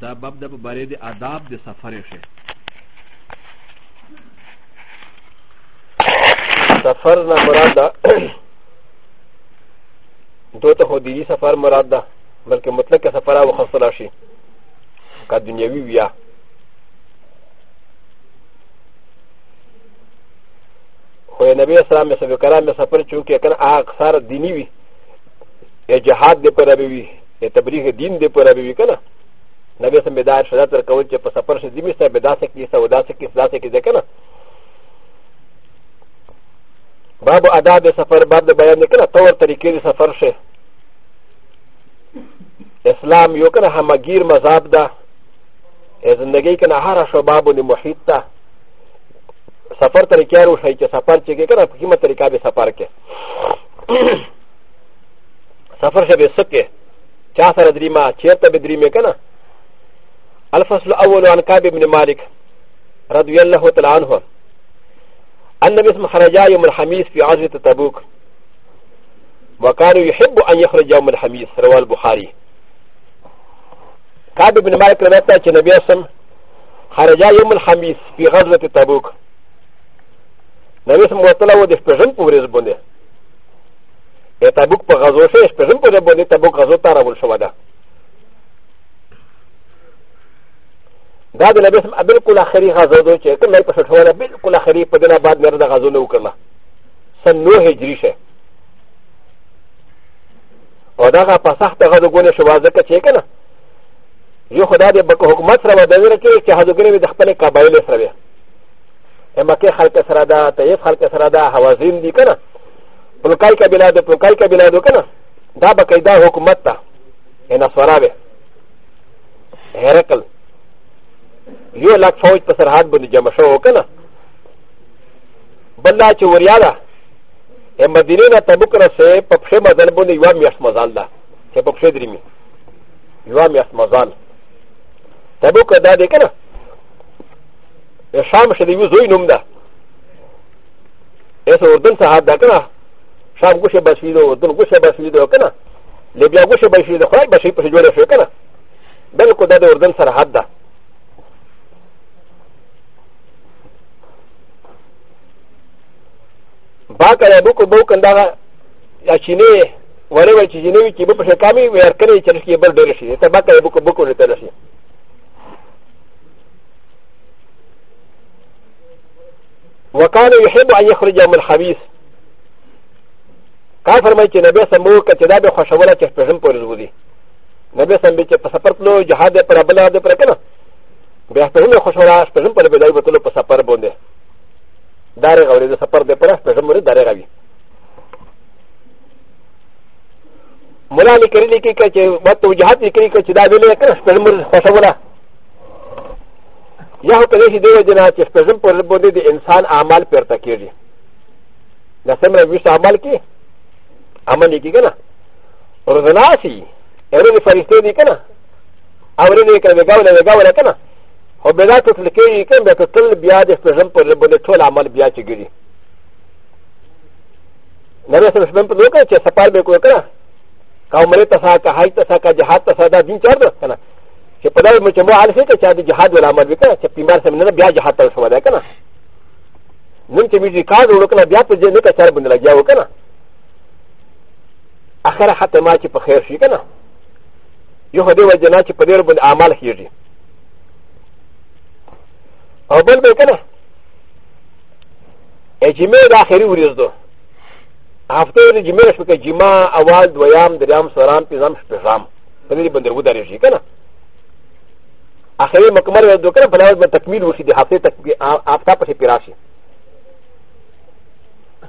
دا باب د باره د آداب د سفر شي سفر نه مراد ده دو ته خو دینی سفر مراد ده بلکې مطلق سفر او خصلا شي کا دنیوي ویا خو نبی اسلام می سبب کرام سفر چونکه کنه اکثر دینی وی جهاد دې پر وی تبلیغ دین دې پر وی کنه なべさんべだしだとかうちパサパシディミスターべだせきさおだせきさせきでかな。バブアダでサファーバブでバヤンでかな、トワータリキリサファーシェ。イスラム、ヨカナハマギーマザブダ、エズンデゲイカナハラショバブにモヒッタ、サファータリキャロシェイチサファーチェケカナ、ヒマタリカビサファーケ。サファーシェベスケ、チャサラディマ、チェタベディメカナ。الفصل الاول عن كعب بن مالك رضي الله تعالى عنه أن باسم خرجا يوم الخميس في عزوة تبوك وكان يحب أن يخرج يوم الخميس رواه البخاري كعب بن مالك روايته أن النبي صلى خرجا يوم الخميس في غزوة تبوك نبي صلى الله عليه وسلم پژن پورې زبونه تبوک په غزوه شپږم پورې باندې تبوک غزوه تارول شو ده だでなべすあべこらへりはぞどち、かめこしょうらべこらへり、ぱでなばならだがぞのうかま。さんのへじりしゃ。おだがぱさたがどごねしょわざかちかな。よほだでばこほくまつらばでなきゃ、はどぐれではぱれかばいれすらべ。エマケハルカサラダ、タイフハルカサラダ、ハワズンディカナ。プロカイカビラド、プロカイカビラドカナ。ダバカイダホクマッタ。エナスワラベ。ヘレクル。یو لک فوج په سرحد باندې جمع شو کنه بل لا چې وریا ده ا مدینه نه تبوک رسې په پښه مزل باندې یو میاشت مزال ده چې په پښه درې می یو میاشت مزال تبوک دا دی کنه شام شې یو زوی نوم ده ایسه اردن سرحد ده کنه شام ګوشه بشیدو اردن ګوشه بشیدو کنه لبیا ګوشه بشیدو خدای بشی په جوړه شو کنه بلکې دا د اردن سرحد ده バカやボコボコンダーやしねえ、われわちじねえ、キボプシャカミ、ウェアカレーチェルシーバルドレシー、タバカやボコボコレテルシー。وكان يحب ان يخرج من الخبيث كافر ما يتنبه سمو كتداب خشوله تشبهن پورزودي نبي سم بيچ پسپر لو جهاد پر بلا ده پر کنه بیا په هغه خوشاله شپږم په لګیدای په ټول په سفر باندې ダレガウリでサパデプラスペジャムリダレガビ。モラミキリキキチェ、ワトウジハティキリキチダビレクラスペジャムリパシャムラ。ヤホペリシディジナチェスペジャムポルボディディインサンアマルペルタキリ。なせめるサマルキアマニキガナ。ロザナシエレファリスティディキナ。アウリネキャベガウレガウレキナ。خو بیا دا تتل کېږي که بیا تتل بیا د شپږم پر باندې ټول عمل بیا چې ګري نبی صلی الله علیه وسلم وکړه چې سفر به کوي کړه کا عمره تسا کا حج تسا کا جهاد تسا دا دین چار ده کنه چې په دغه مچ مو حال شي که چا د جهاد ول عمل وکړه چې پیمار سم نه بیا جهاد ته شو ده کنه نن چې میږي کار وکړه بیا په دې نه کا چار باندې لګیا وکنه اخر حته ما چې په خیر شي کنه یو هدي وجنا چې په ډیر باندې اعمال کیږي او بل به کنه جمعه د اخري ورځ دو هفته ورځ جمعه شو کې جمعه اول دویام دریم سلام پنځم شپږم په دې باندې ودارې شي کنه اخري مکمل ورځ دو کنه په لاوت باندې تکمیل وشي د هفته تک آفتا په پیراشي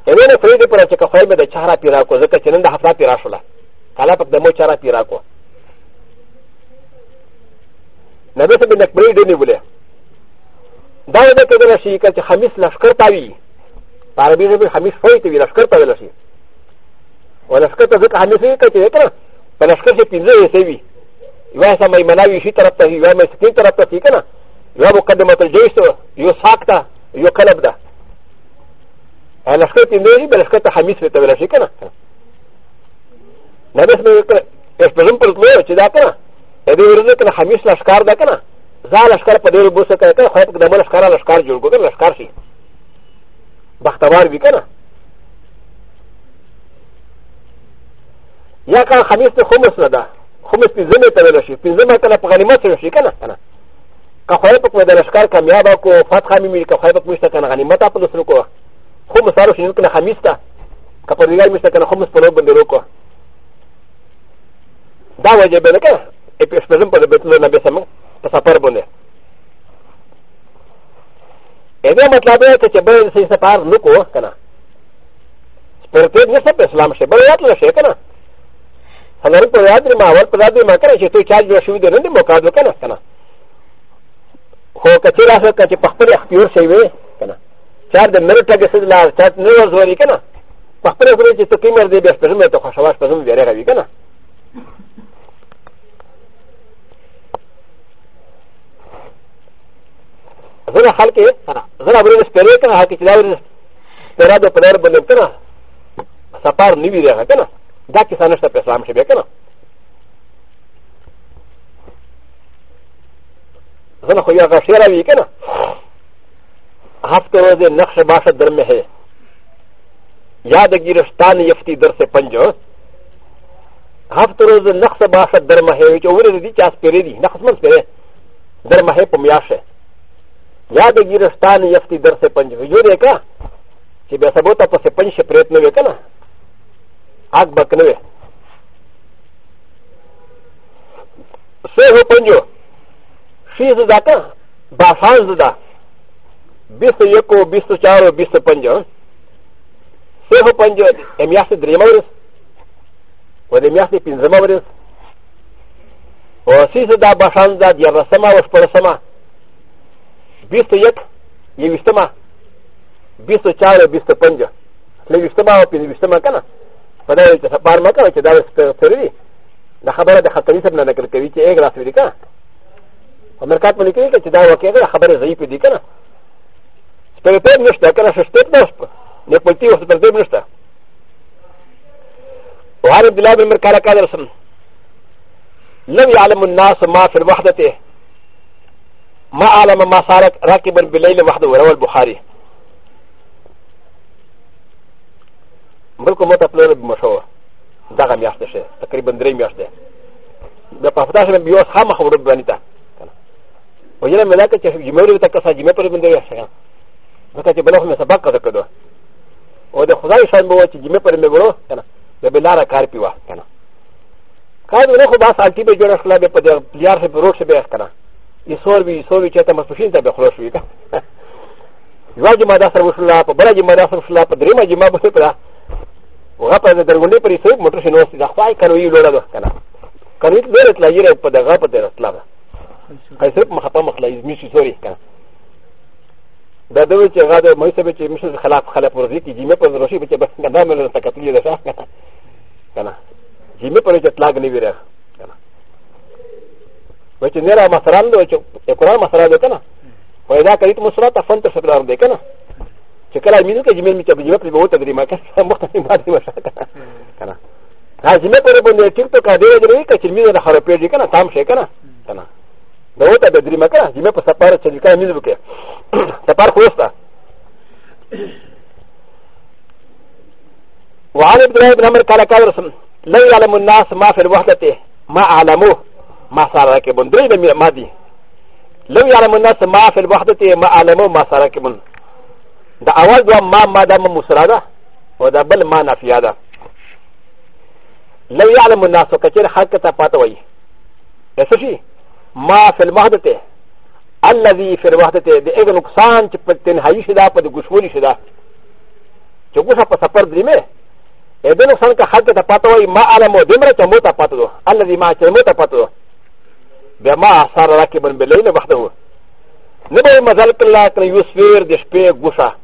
اوی نه فریده پر چې کفای مې د چهارا پیرا کو ځکه چې نن د هفته پیرا شوله کله پک د مو چهارا پیرا کو نبه سبب نکبرې ډېرې ولې دا د کېدل شي چې خمیس لشکر پاوي عربي ژبه خمیس فوي ته وي لشکر پاوي شي او لشکر ته ځکه خمیس وي کچې وکړه په لشکر کې پنځه یې سوي یوه سم ایمناوي شي طرف ته یوه مې سکین طرف ته کنه یوه مقدمه الجيش یو ساک ته یو قلب ده لشکر پنځه یې بل لشکر ته خمیس ته ویل شي کنه نبس مې وکړه په ځم پر تلو چې دا کنه دې ورځ کې خمیس لشکر ده کنه دا لشکر په ډېر بوسه کوي که خو د مل لشکر لشکر جوړ کړي لشکر شي بختوار وي کنه یا که خمیس ته خمس نه ده خمس پنځمه ته ویل شي پنځمه کله په غنیمت سره شي کنه کنه که خو په کومه د لشکر کامیاب کو فتح مې مې که خو په مشته کنه غنیمت په لسر کو خو مسارو شي کنه خمیس ته که په دیګر مشته کنه خمس په لور باندې روکو دا وجه به نه کنه په سپزم په دې ته نه به سمو په سفر باندې ا دې مطلب دی چې به د سفر لوکو کنه سپورټیډ نه څه په اسلام شه بل یاد لشه کنه هلای په یاد لري ما ور په یاد لري ما کنه چې ته چا جوړ شوی دی نه دی مقابله کنه کنه خو کچې راځه چې په خپل اختیار شي وي کنه چار د مرټ ټګه سره لار چات نه ورځوري کنه په خپل خپل چې ته کیمر دی به سپرمه ته خوشواش پزوم ویره راوي کنه زنا خلق انا زنا بريد سپيري كنا حكي تلاوري سپيرا دو پدر بندم كنا سپار نوي ريغا كنا دا كسا نشتا پسلام شبه كنا زنا خو يغا شيرا بي كنا هفته وزه نقش باشا درم ہے یاد گیرستان یفتی در سے پنجو هفته وزه نقش باشا درم ہے وچه اوره دی چاس پیره دی نقش من سپيره درم ہے پمیاشه やでギルスタン、やふてだせパンジュリエカ、シベサボタパセパンシェプレットのウェカナ、アクバクノウェ。セホパンジュ、シーズダカ、バファンズダ、ビストヨコ、ビストチャロ、ビストパンジュ。セホパンジュ、エミヤセデリマウス、ウェデミヤセピンズマウス、ウォシーズダバファンズダ、ディアラサマウスパラサマ。بیست و یک یویشتمه بیست و چهار او بیست و پنځه لویشتمه او پنځه که نه په دا چې سفر مه کوه چې دا سپېڅلې دي دا خبره د خطري صاحب نه نقل کوي چې ایک راس ویلي که نه په مرکات مې لیکلي چې دا واقع ده خبره ضعیفې دي که نه سپېڅلې نشته که نه ششتېب نه نېپلتي او سپېڅلې نشته وعن عبد الله بن مركان قال رسول لم يعلم الناس ما في الوحدة ما علم ما صارك راكبا بالليل وحده وروى البخاري بلکو مت خپل مشو دغه میاشته شه تقریبا درې میاشته د پفتاش مې بیوس خام خبره باندې تا او یره مې لکه چې جمهور ته کسا جمع پر باندې راشه مکه چې بلخ مې سبق کړه کړو او د خدای شان به چې جمع پر مې ورو کنه د بلار کار پیوا کنه کار نه خو با سالتي به جوړ خلا به په دې یار سره روښه به کنه ي س و ر ب ي س و ر ب ي چاته مسوشين ته به خلاص وي کا یو جما دا سره وشلا په بل جما دا سره وشلا په درې ما جما به پلا وغه په درګونډې پر سر موټر شنو سي دا خای کروي لوړه ده کنه کروي ډېر اتلا یې په دغه په دغه اتلا ده هي صرف مخه په مخلا یې میشي سوري کنه دا دوی چې هغه د مې سبه چې مشه خلاف خلاف ورزي کې جیمه پر روشي به چې بس نه مله تکتلې ده کنه جیمه پر چې اطلاق نه ویره و چې نه را مثلا د قرآن مثلا دی که نه و دا کلیت مثلا ته فن تر سکرار دی که نه چې کله مینو کې جمیل می ته بجوه پرې به وتدري ما که مختلف مادې مشا که نه لازمه پرې باندې ټینګ ته کا ډېر درې که چې مینه د خرابې دی که نه تام شي که نه که نه دا وته د درې مکه چې مې په سپاره چې کله مینه وکړه سپار خو وسته وعن عبد الله بن عمر قال قال رسول لا يعلم الناس ما في الوحدة ما أعلموه ما ساراكي بن دري دمي مادي لو يعلم الناس ما في الوحدة ما علموا ما ساراكي بن دا اول دوا ما ما دا ما مسرادا ودا بل ما نافيادا لو يعلم الناس وكثير حركة تفاتوي يسوشي ما في الوحدة الذي في الوحدة دا اغن اقصان تنهاي شدا پا دا گشوني شدا چو گوشا پا سپر دريمه ادن اقصان کا حركة تفاتوي ما علموا دمرة موتا پاتو الذي ما چه موتا پاتو بما اثار راكبا بالليل وحده نبي مزال كلا كلا يسفير دي شبه غوشا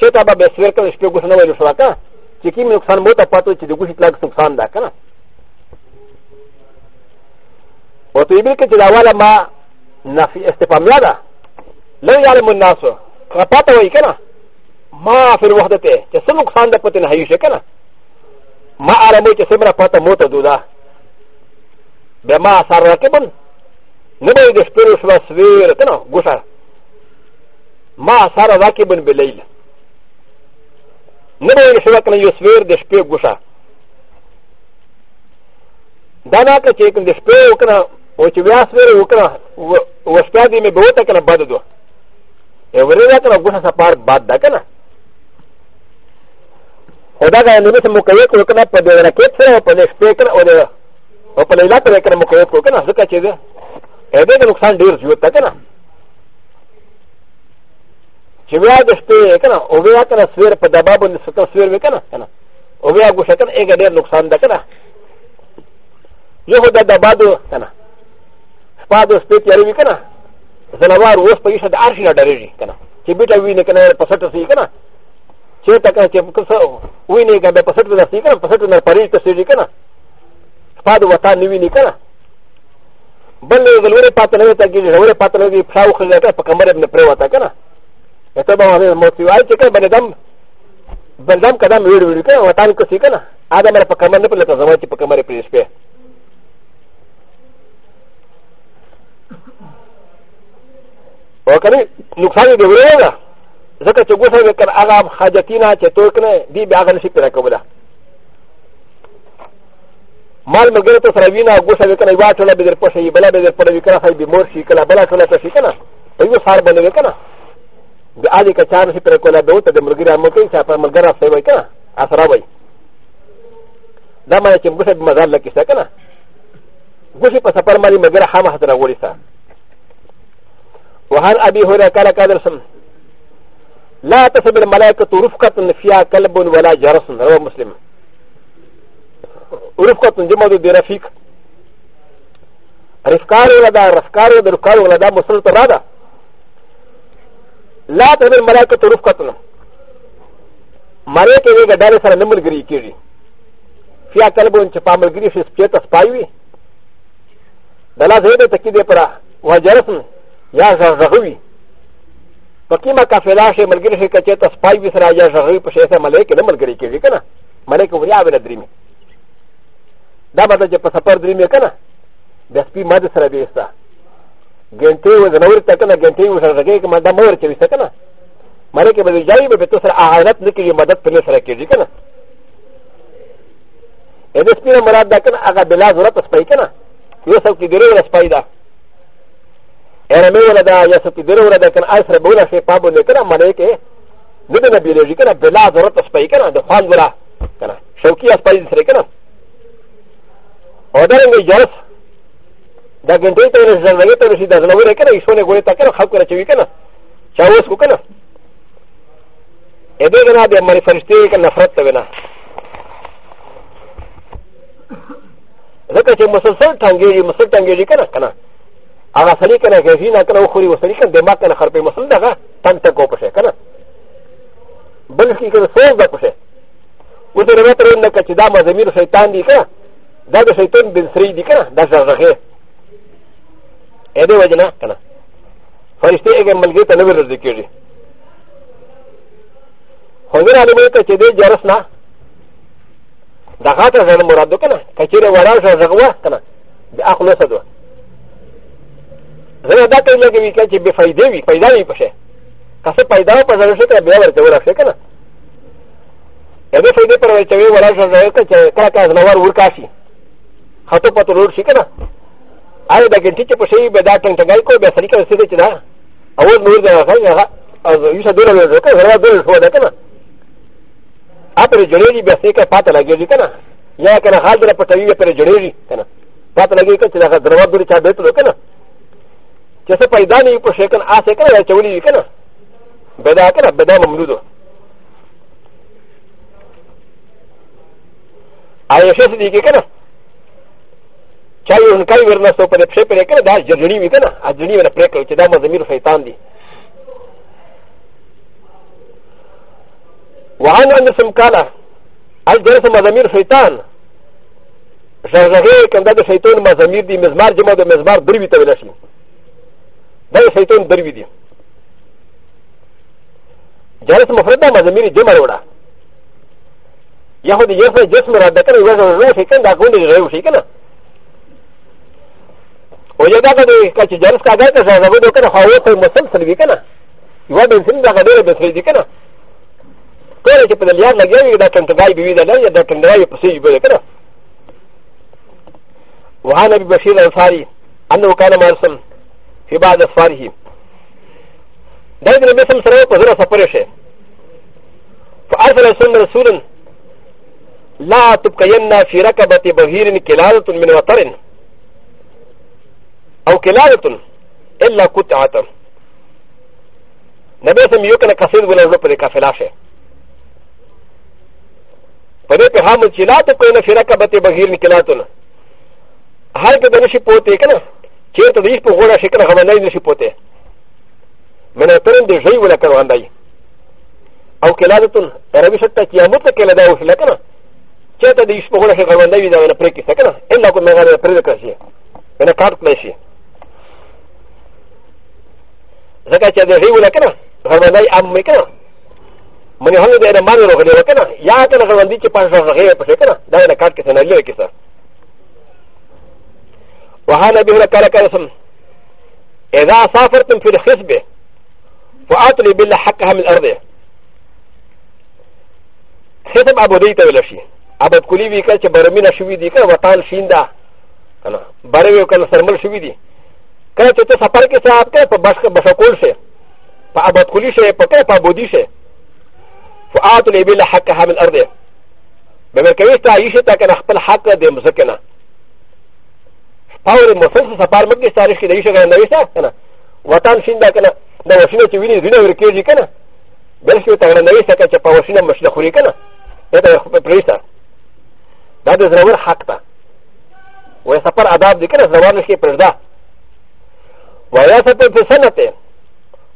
چتا با بسفير كلا شبه غوشا نوالي شراكا چكي من نقصان موتا پاتو چه دي غوشي تلاك نقصان دا كنا وتو يبير كي جداوالا ما نفي استفاميا دا لن يعلم الناس قطاتا وي كنا ما في الوحدة چه سن نقصان دا پتن حيوشي كنا ما عالمو چه سمرا پاتا موتا دودا به ما اثر راکبن نبی د شپې شو سویر کنه ګوشه ما اثر راکبن بلیل نبی شو کنه یو سویر د شپې ګوشه دا نه که چې کوم د شپې وکړه او چې بیا سویر وکړه وشپه دې مې به وته کنه بد دوه ورې دا کنه ګوشه سپار باد دا کنه خدا کا نبی سے مقید کو کنه په دې راکټ سره په دې شپې کنه او او په لیلا پر کنه مقید کو کنه ځکه چې ده اې دې نقصان ډیر زیات ده کنه چې بیا د شپې کنه او بیا کنه سویر په دبا باندې ستر سویر وکنه کنه او بیا ګوشه کنه اګه ډیر نقصان ده کنه یو خو د دبا دو کنه شپه د شپې تیارې وکنه زلوار اوس په یشه د ارشي نه ډریږي کنه چې بیٹا وی نه کنه په سټ سي کنه چې تا کنه چې وی نه کنه په سټ نه سي کنه په سټ نه پریږي ته سي کنه パドワタニウィニカナ。バルのルーパタナタギリウェパタナギプラウクレタパカマレブのプレワタカナ。エタバワネモツワイチカバレダム。バルダムカダムウィルウィルカナ、ワタンコシカナ。アダマパカマレブのプレワタカマレプレスペ。و کنه نقصان دی ویلا زکه چې ګوسه وکړ هغه حاجتینا چې توکنه دی بیا هغه نشي پیدا کوله مال مګر ته سره وینا ګوښه وکنه یو ټوله به در پښې بل به در پړې وکنه خای به مور شي کله بل ټوله پښې کنه په یو سار باندې وکنه د اځي کچار سي پر کوله دوت د مرګرا مو کوي چې په مرګرا په وای کنه اثر وای دا مې چې ګوښه به مزال لکه څه کنه ګوښه په سفر مالي مګر هم حضره وړي تا وهر ابي هريره قال قال رسول لا تصبر الملائكه رفقه فيها كلب ولا جرس رواه مسلم ورفقة تنجمد برفيق رفقار ولدا رفقار ولدا رفقار ولدا مسلط رادا لا تهد الملائكة رفقتنا ملائكة ويغا داري سر نمر گري كيري فيا كلبون چه پامل گري شس پيتا سپايوي دلا زيده تكيد پرا وحجرسن يا زرغوي پکیما کافلا شي ملګری شي کچې تاسو پای وسره یا ژغوي په شي سره ملایکه نه ملګری کېږي کنه ملایکه وریا به درې می だまだじゃパサパーディメカナ。でスピマデスラビスタ。ゲンティーウズナウルタカナ、ゲンティーウズラゲーマダマルチウスタカナ。マレケバディジャイブベトサアラツネキリマダプレスラケジカナ。エデスピラマラダカナアガベラズラトスパイカナ。よさきデレラスパイダ。エレメラダ、やさきデレラダカナアスラボラシェパブネカナマレケ。ネベナビレジカナ、ベラズラトスパイカナ、ドファングラ。ショキアスパイズレカナ。او دا رنګه جرس دا ګنټې ته ورسې زلزلې ته ورسې دا زلزلې کنه ایشونه ګورې تا کنه خلق راچوي کنه چا اوس کو کنه اې دې کنه د مری فرشتې کنه نفرت ته ونه ځکه چې مسلسل ټنګېږي مسلسل ټنګېږي کنه کنه هغه سړي کنه غېږي نه کنه وخوري وسړي کنه دماغ کنه خرپې مسل دغه تن تکو پښې کنه بلکې کنه سوز ده پښې و دې روایت رنده کچې دا مزمیر شیطان دی کنه だとせとんべんすりでかな、ださらへ。えでわじなかな。ファリステーがまげたのるできる。ほんならめかちでじゃらすな。だがたらもらどかな。かちらわらさらわかな。であくなさど。زه دا کوم لکه وی چې به فائدې وي پیدا وي پښه که څه پیدا و پزره شي ته بیا ورته ورخه کنه اې دې فائدې پر ورته وی ولا ځای ته چې کله کله نور ورکاشي ハトパトロールシカナアルバゲンティチェプシーベダータンタガイコベサリカセレチナアウォードルダーハイナアズユサドルルルカザラドルフォーダカナアプリジュレリベセカパタラギリカナヤカナハルダパタリベペジュレリカナパタラギカチナハザラドルチャベトルカナチェセパイダニプシェカンアセカナチュウリカナベダーカナベダムムルド ا ي ش ي س د ي ك ي ك ن ا チャイルンカイウェルナソプレプシェプレクラダジャニーウィガナアジュニーウェプレクラチダマザミルフェイタンディ وعن أن سمكالا الجلس مزامير شيطان شغغي كان دا شيطان مزامير دي مزمار جمع دا مزمار دروي تولاشي دا شيطان دروي دي جلس مفرد دا مزامير جمع روڑا يهودي يفرد جسم را دكنا وزن روشي كان دا قولي غير وشي كنا و ي د ا ك د ي ك ا ت جالس ك ا ج ا ت س ا ز ا ب د و ك ن ا هاو كوي مسلسل بي كنا يوا بين سن داك دير بسري دي كنا كل شيء بدل يار لجي يدا كان تباي بي دا لا يدا كان دراي بسي بي كنا وهان ابي بشير الانصاري انه كان مرسل في بعض اسفاره دا د نبي سم سره په زړه سفر شي فارسل سن رسول لا تبقين في ركبه بهير كلاله من وطرن او كلالتن الا قطعه نبي سم يوكنا كثير ولا نو بده كفلاشه فده فهم چلات کوئی نہ فرقہ بتے بغیر نکلاتن هر کے دنش پوتے کنا چیر تو دیش پغورا شکر ہم نہیں نش پوتے من ترن دی جی ولا کرو اندائی او كلالتن عربی شتا قیامت کے لدا اس لکنا چیر تو دیش پغورا شکر ہم نہیں دا پر کی سکنا الا کو میں غیر پر کرشی انا کارت لیشی ځکه چې د هیو لکنه غړوندای عام میکنه منی هنه د مانو روغلی وکنه یا کنه غړوندې چې پاس راغې په څه کنه دا نه کاټ کې نه لري کیسه وهذا به لك رسم اذا سافرتم في الخصبه فاطلب بالله حقها من الارض خصب ابو ديته ولا شيء ابو كلي وی کړه چې برمینه شوې دي کنه وطال شیندا کنه برې وکړه سرمل شوې دي کله چې ته سفر کې سه اپ کې په بس بسکول سه په ابد کلی سه په کې په بودی سه فاعت الابل حقها من الارض به مرکوي ته عيشه ته کنه خپل حق دې مسکنه پاور مفصل سفر مګي تاریخ کې د عيشه غنډوي سه کنه وطن شیندا کنه دا وسینه چې ویني زینه ورکیږي کنه بل څه ته غنډوي سه چې په وسینه مشله خوري کنه دا د خپل پریسه دا د زور حق ته وې سفر آداب دې کنه زوال شي پردا ویا ته په سنته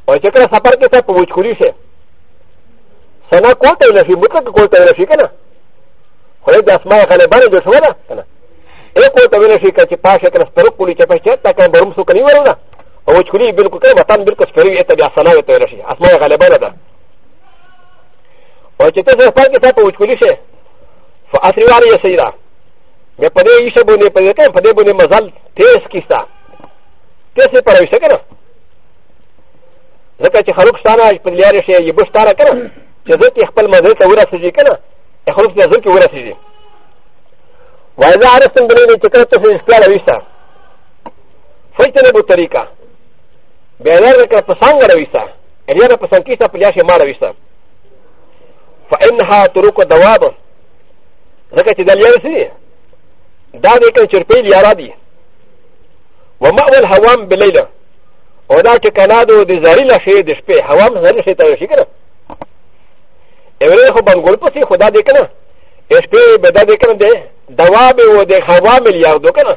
او چې کله سفر کې ته په وچکوري شي سنا کوته نشي مطلق کوته نشي کنه خو د اسماء غلبانه د شو ده کنه یو کوته نشي کله چې پاشه کله سپر کولی چې په چت تا کنه بروم سو کني ورنه او وچکوري بالکل کنه وطن بالکل سپری ته بیا سنا ته نشي اسماء غلبانه ده او چې ته سفر کې ته په وچکوري شي فاثر واري سيدا مې په دې یې شبونه په دې ته په دې باندې مزل تیز کیسه تیسے پر وشتے کنا ذکر چی خلق شتانا پدلیار شے یہ بشتارا کنا چی ذات اخپل مذہب تا ورہ سجی کنا اخلق تا ذات کی ورہ سجی وائزہ عرصتن بلیلی چکر تسے اسکلال ویستا فجتنبو طریقہ بیدار ذکر پسانگ رویستا الیار پسانکیستا پلیار شے ما رویستا فإنها تروك دواب ذکر چی دلیار سی دا دیکن چرپی لیارا دی وما هو الهوام بالليل او دا چې کنادو د زری له شی د شپې هوام زری شی ته شي کنه ایوره خو بنګول پسې خدا دې کنه شپې به دا دې کنه دې دواب او د هوام لیاو دو کنه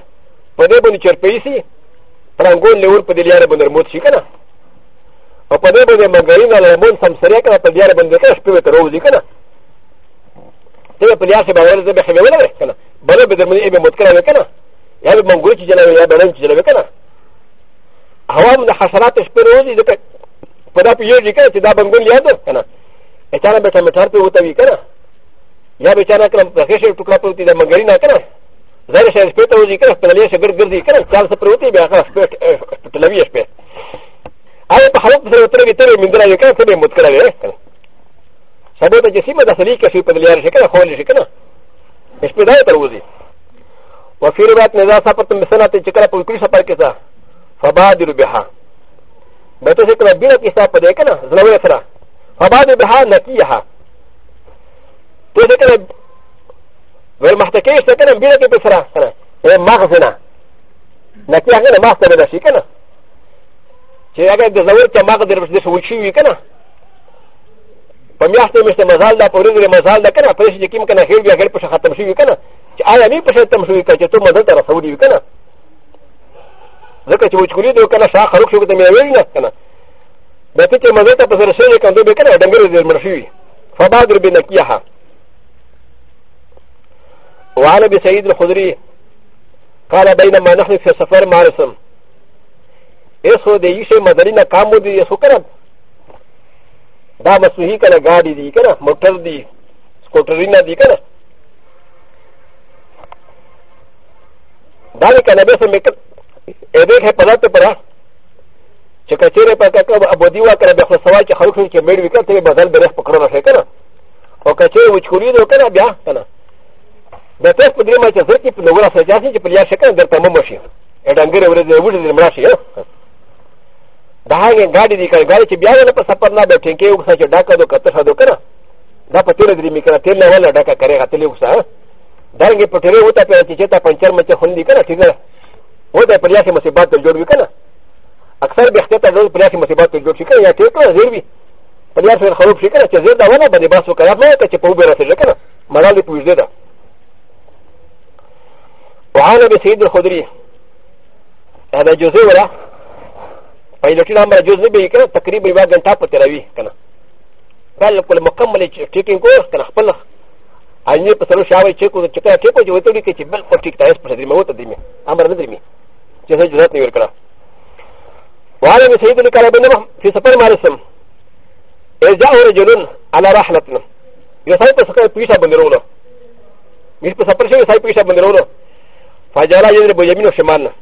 په دې باندې چرپې سي پرنګول لور په دې لار باندې موت شي کنه او په دې باندې مګرین له مون سم سره کنه په دې لار باندې کنه شپې ته روزي کنه ته په لار سره باندې به حمل ولا کنه بل به دې باندې به موت کنه やるもんぐりちじゃないやばらんちじゃないかな。あわんのはさらとスペローズでか、パダピヨジカチダバングリアドかな。エタラベタメタトウタビカナ。やべちゃなかん、プロフェッションとカプティダマングリナカナ。ザレシャスペトウジカ、ペラリアシャグルディカナ、チャンスプロティビアカスペトラビアスペ。あれ、パハロプセルトレビテレミンドラユカセレムツカレレ。サボタジシマダセリカシュペリアシェカナ、ホーリシェカナ。スペダイトウジカ。وفي روايه نزا سقط من سنه تشكل في كل سفر كذا فبادر بها بتشكل بلا كيسا بدكنا زلوي سرا فبادر بها نكيها تشكل والمحتكي سكن بلا كيسا سرا مغزنا نكيها هنا مغزنا بلا شيء كنا چې هغه د زور چې ماغه در بشد شو شي کنه په میاشتې مشته مزال دا په ورځې مزال دا کنه په دې چې کوم کنه هیر بیا هیر په ختم شي کنه آیا نه پښه تم شوې کچې ته مزه تر رسولې وکنه ځکه چې وچکولي دوی کنه شاخ خروج شو ته مې ویل نه کنه د دې چې مزه ته پسر شوې کنه دوی کنه ډنګر دې مرشي فبادر بنکیها وعن ابي سعيد الخدري قال بينما نحن في سفر مارسم اسو د یشه مدرینه کام ودی اسو کنه دا مسوهی کنه گاڑی دی کنه موټر دی سکوټرینه دی کنه ダリカナベスメクエベヘパラテパラチェカチェレパカカバボディワカラベホサワチハウキメリカテレバザルベレスパクロナセカナオカチェウチコリドカナビアカナベテスプリマチェゼキプノワサジャシチプリアシェカンデルタモモシエダングレウレゼウズムラシエダハゲンガディディカガリチビアナパサパナベテンケウサチダカドカタサドカナダパテレディミカテレワナダカカレハテレウサーダンゲポテレウタペチェタパンチャマチェホンディカナティガウタペリアシマセバトジョビカナアクサビステタドペリアシマセバトジョビカナティカナゼビペリアシマホルシカナチェゼダワナバネバソカラマカチェポブラセレカナマラリプウゼダ وعن ابي سعيد الخدري هذا جزء ولا فإذا كان عمر جزء به كان تقريبا يبقى انتهى تراوي كان قال لكل مكمل تيكين كورس كان خبلخ アニプサルシャワーチェックのチェックチェックを取り消し、ベルフォチクタイスプレディモートディミ、アマルディミ、ジェセジュラティウルカラ。ワーレミセイドルカラベナ、フィスパルマリスム、エジャージュルン、アララハラトナ、ヨサイプスカイプシャブンデローナ、ミスプサプシャブンデローナ、ファジャラユルブヤミノシマンナ、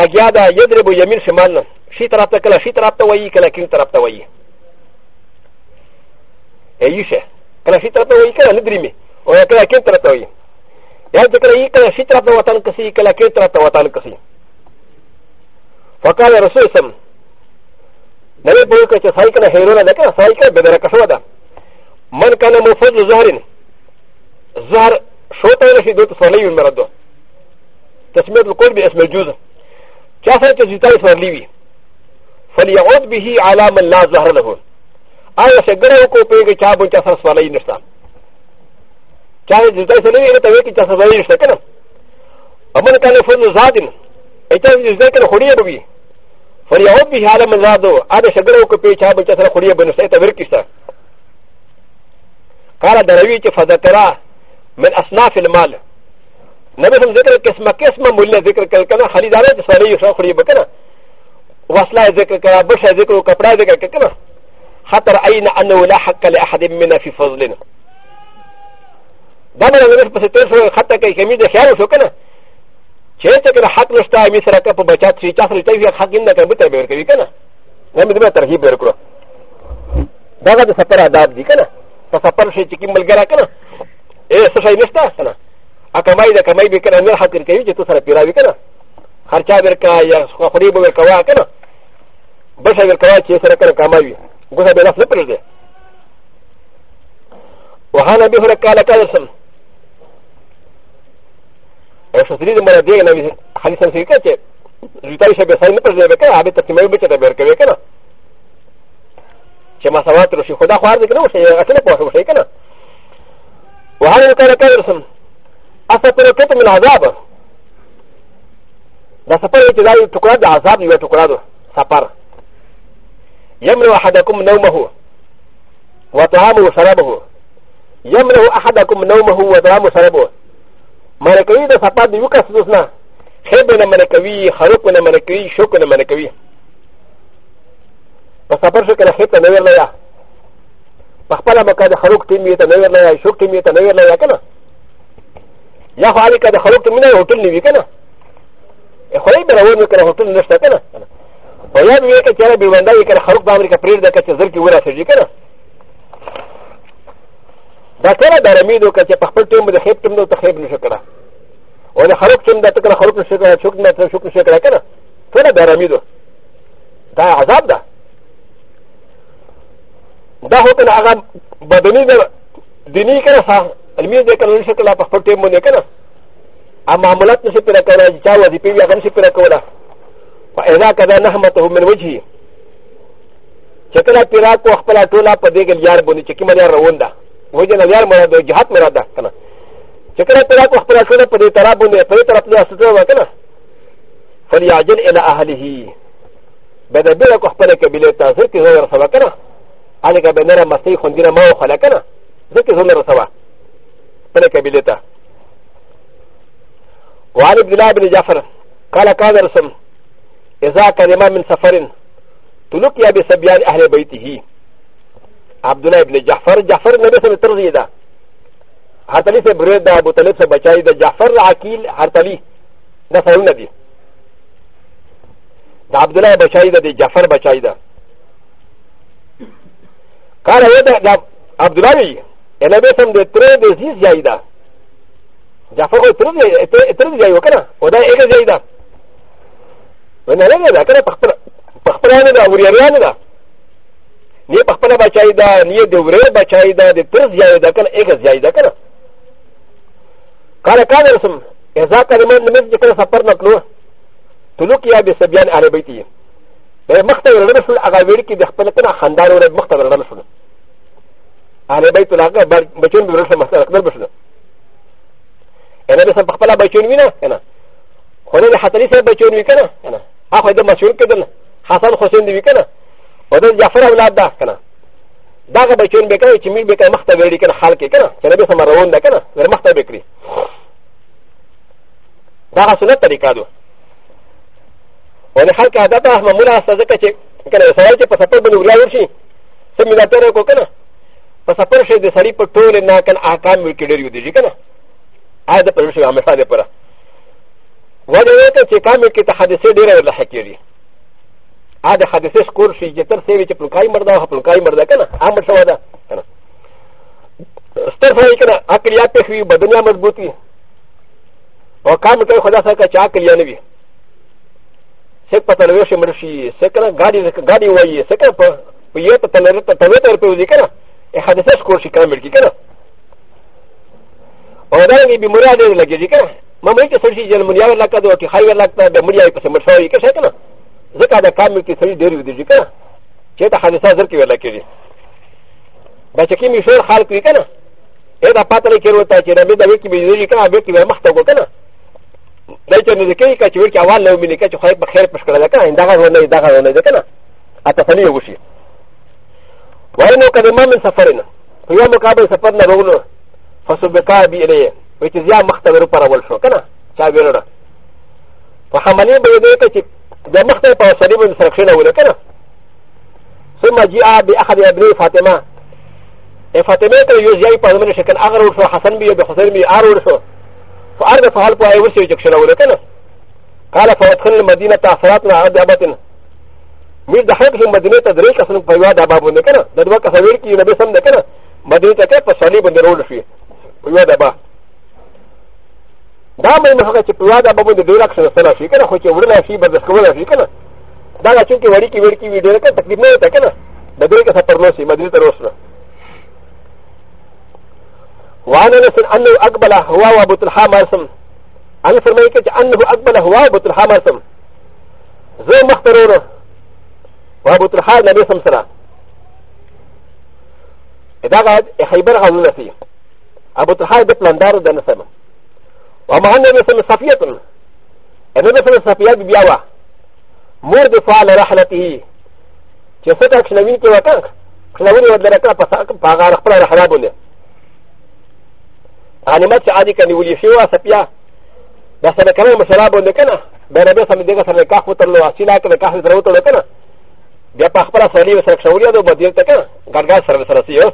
ラギアダユルブヤミノシマンナ、シタラタカラシタラタワイカラキンタラタワイ。エイシェからしトラトウイカー、リミ、おやからケトラトウイ。やつからイカー、シトラトウタンカシー、からケトラトウタンカシー。ファカー、ラスウィスム。なれぼうかちゃサイカー、ヘロー、なかサイカー、ベラカシワダ。マンカナモフォルザーリン。ザー、ショータイラシドとソレイユンマラド。タスメルコルビアスメジューズ。ジャサイチャジタイファリビ。ファリアオスビヒアラマンラザーラホン。آیا سګړې وکړو پوهېږي چا به چا سره سوالای نشته چا یې جزدای سره نه وي ته وایي چا سره سوالای نشته که نه امن کاله فضل زادن اچا جزدای کله خوړې به وي فلیعود به حاله مزادو آیا سګړې وکړو پوهېږي چا به چا سره خوړې به نشته ته ورکې شته قال دروي چې فذکرا من اصناف المال نبي سم ذکر قسمه قسمه مولا ذکر کړ کنه خریدارې چې سړی یې سره خوړې به کنه وصله ذکر کړه بشه ذکر کپڑا ذکر کړه خطر اين انه لا حق لاحد منا في فضلنا دا نه غوښ په ستر سره خطر کوي کمی د خیال شو کنه چې ته کنه حق نشته می سره کا په بچا چې چا سره ته حق نه کوي ته به ورکوي کنه نو موږ به ترغیب ورکړو دا د سفر آداب دي کنه په سفر شي چې کوم ملګری کنه اے څه شي نشته کنه ا کمای د کمای به کنه نه حق کوي چې تو سره پیراوي کنه خرچا ورکا یا خوري به ورکوا کنه بس ورکوا چې سره کنه کمای غوثه بلاس نه پرېږدي وهان ابي هره کاله کاله سم او شتري دې مړه دې نه وي خالي سم سي کچه زیتای شه به سر نه پرېږدي کنه هغه ته تیمه به چته بیر کوي کنه چې ما سوات رو شي خدا خو ارزه کنه شي اصل په هغه شي کنه وهان ابي کاله کاله سم اصل پر کته من عذاب دا سفر چې دا یو ټوکر د عذاب یو ټوکر ده سفر يملو احدكم نومه وطعامه وشرابه يملو احدكم نومه وطعامه وشرابه ملكوي د سپاد یو کس دوسنا خیبنه ملکوي خروقنه ملکوي شوکنه ملکوي په سفر شو کنه خیب ته نویر نه یا په خپله مکه د خروق ټیم یې ته نویر نه یا شوک ټیم یې ته نویر نه یا که نه یا خو هلکه د خروق ټیم نه هوټل نه وي که نه خو یې به راور نو که نه هوټل نه شته که نه و یا میگه که چرا بیونده یک خلق به امریکا پریر ده که چه زرکی ورا سجی کنه دا چرا درمی دو که چه پخپل تیم بده خیب تیم دو تا خیب نشو کنه و ده خلق تیم ده تکنه خلق نشو کنه شک نشو شک نشو کنه کنه چرا درمی دو دا عذاب ده دا هو کنه آغا بدنی ده دینی کنه سا علمی ده کنه نشو کنه پخپل تیم بده کنه اما معاملات نشو پیدا کنه چا وظیفه بیا کنه نشو پیدا کنه فاذا كذا نحمته من وجهه چکلا پیرا کو خپل ټولا په دې کې یار بونی چې کوم یار روان ده وجه نه یار مراد جهات مراد ده کنه چکلا پیرا کو خپل ټولا په دې طرف بونی په دې طرف نه استو وکنه فليعجل الى اهله بدا بلا کو خپل قبيله ته ځکه زو رسوا کنه الګه بنره مستي خوندره ما وخلا کنه ځکه زو رسوا خپل قبيله ته وعلي بن الله بن جعفر قال قال رسول إذا كان ما من سفر تلقي بسبيان أهل بيته عبد الله بن جعفر جعفر النبي صلى الله عليه وسلم هرتلي سے برے دا ابو طلب سے بچائی دا جعفر عقیل هرتلي دا سرون دی دا عبد الله بچائی دا دی جعفر بچائی دا قال هو دا عبد الله وی النبي صلى الله عليه وسلم دے ترے دے زیز جائی دا جعفر کو ترے دے ترے جائی وکنا ودا ایک جائی دا و نه نه دا کنه پخپله نه ده وریاریانه ده نه پخپله بچای ده نه د ورې بچای ده د تر زیای ده کنه ایګه زیای ده کنه قال كان رسم اذا كلمه نمز ذكر سفر نقلو تلوكيا بسبيان اهل بيتي مختبر رسول اغاوير كي دخلتنا خاندان ولا مختبر رسول اهل بيت الاغا بچون برسل مسألة اقدر بشنا انا رسم بخبلا بچون وينا انا خلال حتى ليس بچون ويكنا انا アファイドマシューケドン、ハサン・ホセンディビケナ、オデン・ジャファラウラダーカナ。ダガバチュンベカイチミベカマタベリケン・ハルケケナ、セレベサマロンデケナ、ウェマタベクリ。ダガソネタリカド。オデハルカダダーマムラサゼケチェ、ケナサイチェパサポブルウラウシー、セミラテレコケナ。パサポシェデサリポトーレナケン・アカムキレリュウディジケナ。アデプルシュアメサデプラ。ولكن هناك اشياء تحدثت عن الحكيري هذا حدثت سكور في جتر سيري تبلوكاي مردا وحبلوكاي مردا كان عمر سوادا استرفعي كان اكليا تخوي بدنيا مضبوطي وكان كان خلاصة كاكليا نبي سكت تلوشي مرشي سكنا غادي غادي وي سكنا ويتا تلوشي تلوشي تلوشي كان حدثت سكور شي كامل كي كان ولكن بمراد لكي كان マメキソリジェルムリアラカドキハイラカダムリアイパセムソリケセカナザカダカミキソリデルディジカチェタハリサザキウラキリバチキミシューハルキカナエダパタリケロタチェラメダウキミジカアベキウマタゴカナダチェミジケイカチウキアワーのミニケチュウハイパヘルプスカラカンダガロネダガロネデカナアタファリウシワノカデマメンサファリナウヤノカベンサファリナローノファソベカビエレ و چې زیات مخته ورو پرول شو کنه چا ویلره په حملې به دې ته چې د مخته په وسلې باندې سره خېنه ول کنه ثم جاء باحد ابن فاطمه ا فاطمه ته یو ځای په دمر شکل اگر ور شو حسن به به حسین به ار ور شو فارد فعل په ایور شي چې خېنه ول کنه قال فادخل المدينه تعصراتنا عند ابتنا میر د حق مدینه ته درې کسان په یوه دابا باندې کنه د دوه کسان ویل کې نبی سم ده کنه مدینه ته په سالي باندې رول شي په یوه دابا دا به موږ چې په یاد به د ډیر اکثر سره شي کنه خو چې ورل شي به ځکول شي کنه دا چې کې وړي کې وړي کې ویډیو کې تکلیف نه وته کنه د دې کې څه پرلو شي مدري تر اوسه وعن انس انه اقبل هو وابو طلحه مرسم ان فرمایي چې انه اقبل هو وابو طلحه مرسم زه مخترونه وابو طلحه نبي سم سره دا غاد خیبر غوونه سي ابو طلحه د پلندار د نسمه وما أنا مثل صفية أنا مثل صفية بياوة مرد فعل رحلته جسدك شنوين كي وكانك شنوين ودركا فاغان خبر رحلة بني غنیمت عادی کنی ولی شیوا سپیا دا سره کنه مشراب ونه کنه به نبی سم دغه سره کاف وترلو اصله کنه کاف درو وترلو کنه بیا په خپل سره سره شوریا دو بدیر تک ګرګا سره سره سیو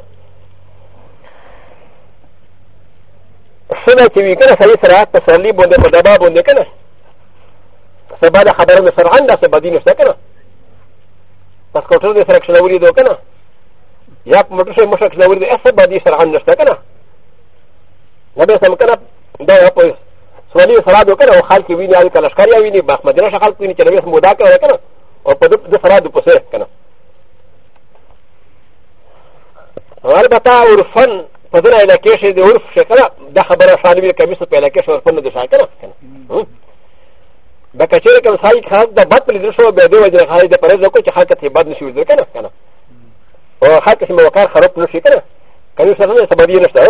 سنه چې وي که نه صحیح سرعت پسرلي باندې په دبا باندې که نه سبا د خبره مې سرعن ده سبا دي نشته که نه بس کوټر دې سره کښېنولي دو که نه یا په موټر سره مشره کښېنولي دی سبا دي سرعن نشته که نه نبی سم که نه دا یو په سوالي سرعت وکړه او خلک ویني هلي که لشکر یا ویني بس مدینه شه خلک ویني چې نبی سم ودا کړی که نه او په ده سرعت پسې که نه البته عرفن په دغه علاقه کې د عرف شکره دا خبره شامل وي کمیسو په علاقه کې ورپنه د شاکره دا کچې کوم سای خاص د بد پر شو به دی وجه خالي د پرز کو چې خاطر ته بد نشي وځي کنه کنه او خاطر سم وقار خراب نشي کنه کله سره نه سبب یې نشته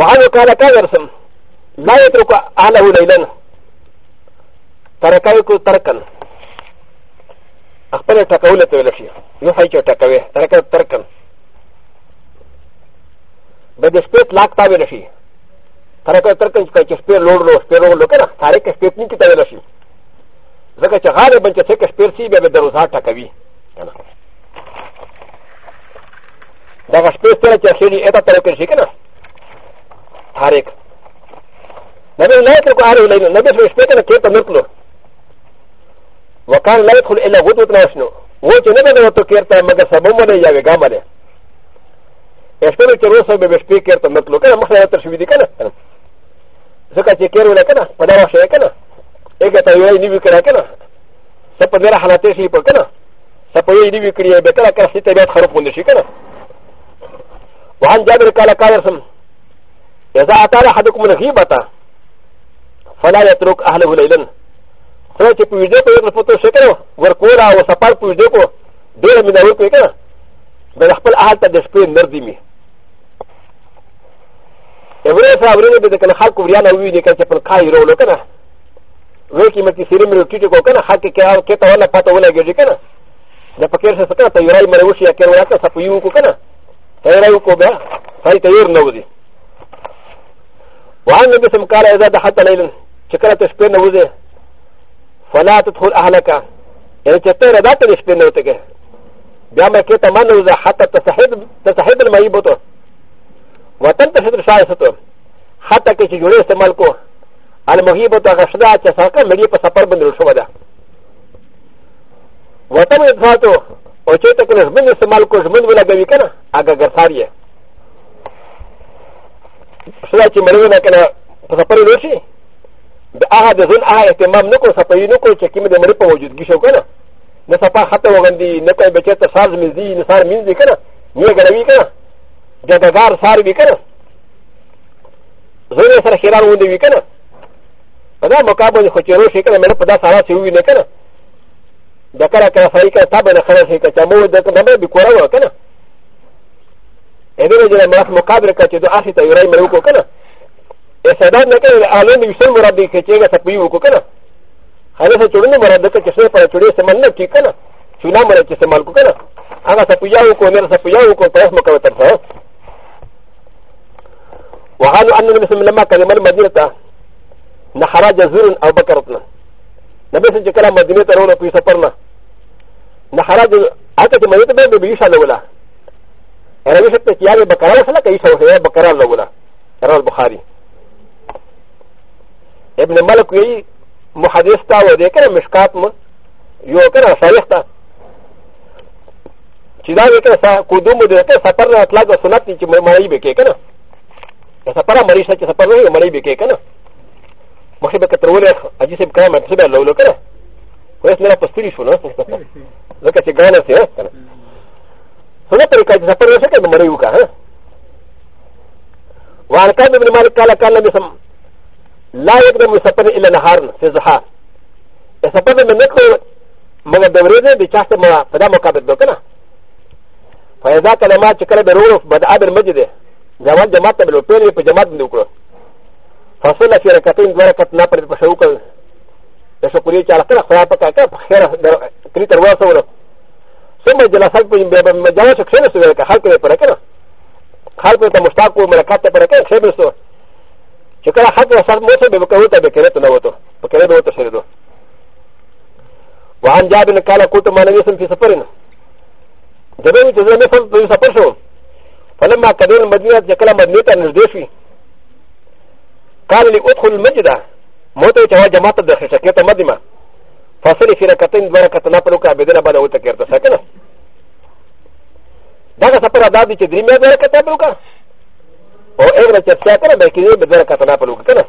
وعن قال كاغرسم لا يترك اهله ليلا تركه تركن خپل ټکول ته ویل شي نو هي چې ټکوي ترکه ترکن به د سپیټ لاک تا ویل شي ترکه ترکن چې سپیر لوړ لوړ سپیر لوړ لوړ کنه هغه کې سپیټ نه کیته ویل شي ځکه چې هغه بنچ څه سپیر سی به د روزا ټکوي دا سپیټ سره چې شي اته ترکه شي کنه هغه نه نه ترکه هغه نه نه سپیټ نه کې په نکلو وكان لا يدخل الا غدوه ناشنو وجه نبدا وتكيرتا مدى سبومبا يا غامبا اشتري تروسا بشبيكيرتا مطلوكا مخلا تشويدي كنا زكاتي كيرو لكنا فلا شيكنا اجتا يوي نبي كنا سبدر حالتي بكنا سبوي نبي كريا بكرا كاسيتا بات خرفون شيكنا وعن جابر قال كايرسم اذا اتى احدكم الغيبه فلا يترك اهله ليلا خو چې په ویډیو کې یو فوټو شکل ورکول او سفر په ویډیو کې ډېر مینه وکړي کنه د خپل حال ته د سپین نردي می اورې سره اورې به د کله خلق وریان او ویډیو کې په کای ورو کنه وې کې متي سیرم روټی کو کنه حق کې کار کې ته ولا پته ولګي کنه د پکیر څه کنه ته یو راي مړ وشي کې ورته صف یو کو کنه ته راي کو بیا هاي ته یو نه ودی وان نبی سم کار اذا د حتا لیلن چې کله ته سپین نه وځي فلا تدخل اهلك يعني تتر ذات الاسبين نوتك بما كيت منوزا حتى تسحب تسحب الميبوتو وتنتشر شايسته حتى كي جوري استعمالكو المهيبوتو غشدا تسرقا مريم فسفر بن الشودا وتم ادفاتو وشيتك نزمن استعمالكو زمن ولا غيكنا اغا غرفاريه سلاكي مريم كان فسفر الوشي هغه د ځل هغه اهتمام نه کړو صفایي نه کړو چې کومه د مړي په وجودګي شو که نه نه صفا خطه وغندي نه کوي بچې ته سار مېزي نه سار مېنځي که نه نیه ګروي که نه جدګار سار وي که نه زور یې سره خیران غوندې وي که نه په دا موقع باندې خو چې روغ شي که نه مړه په دا سارا چې ووینه که نه د کله کله سړی که تا باندې خړه شي که چمو د مړه بې کوره وه که نه هغې نه چې د مړه مقابل کړه چې د آسې ته یوری مړه وکړو که نه ا س د ا د ن ك ن ا ل ن يسير مرادي كتيغا سبيو كوكنا هذا تولن مرادك كسر ف ر ت و ل ي سمنا كيكنا شنا مراد كسمال كوكنا انا سبيو كونر سبيو كونر مكوى ترفع وهذا ان المسلم لما كان من مدينه نحرى جزر او بكرتنا نبس جكلا مدينه رونا في سفرنا نحرى حتى مدينه بيشا لولا انا بشكل بكرا سلك يشا بكرا لولا روى البخاري ابن ملک وی محدث تا و دې کړه مشکات مو یو کړه صالح تا چې دا وکړه سا کوډوم دې کړه سفر نه اطلاق او سنت چې مړی به کې کنه دا سفر مړی شته چې سفر نه مړی به کې کنه مخې به کترولې اجي سب کړه مې څه به لولو کړه خو اس نه پستری شو نه لکه چې ګانه سي کنه سنت طریقه چې سفر نه څه کې مړی وکړه وعن كعب بن مالك قال كان لم يسمع لا يبدو مسافر إلى نهار في زها يسافر من نكو مغا دوريزي بيشاست ما فدا مقابل دوكنا فإذا كلمات شكرا بروف بدأ بالمجد جماعت جماعت بلو بيلي في جماعت بندوكرو فصل في ركعتين دوركت نابرد بشوكل يشكري شالا كنا خلاصة كاكا خيرا كريتر واسورو ثم جلسات بجواز شكرا سوى لك خلق بيبرا كنا خلق بيبرا مشتاق ومركات بيبرا كنا خيبر سوى چې کله حق را سر موسه به وکړو ته به کړه ته نه وته په کړه به وته سره دو وان جاب ان کاله کوټه مانوي سم په سفرین دغه چې زه نه فل په سفر شو فلما کدل مدینه چې کله مدینه ته نږدې شي قال لي ادخل المسجد موته چې واجب ماته د شکه ته مدینه فصل في ركعتين دوه ركعتنا په لوکه به دنه باندې وته کړه سکنه دغه سفر ادا دي چې درې مې رکعتې په لوکه او ایونا چې افسیا کنه به کېږي به دره کتنا په لوګ کنه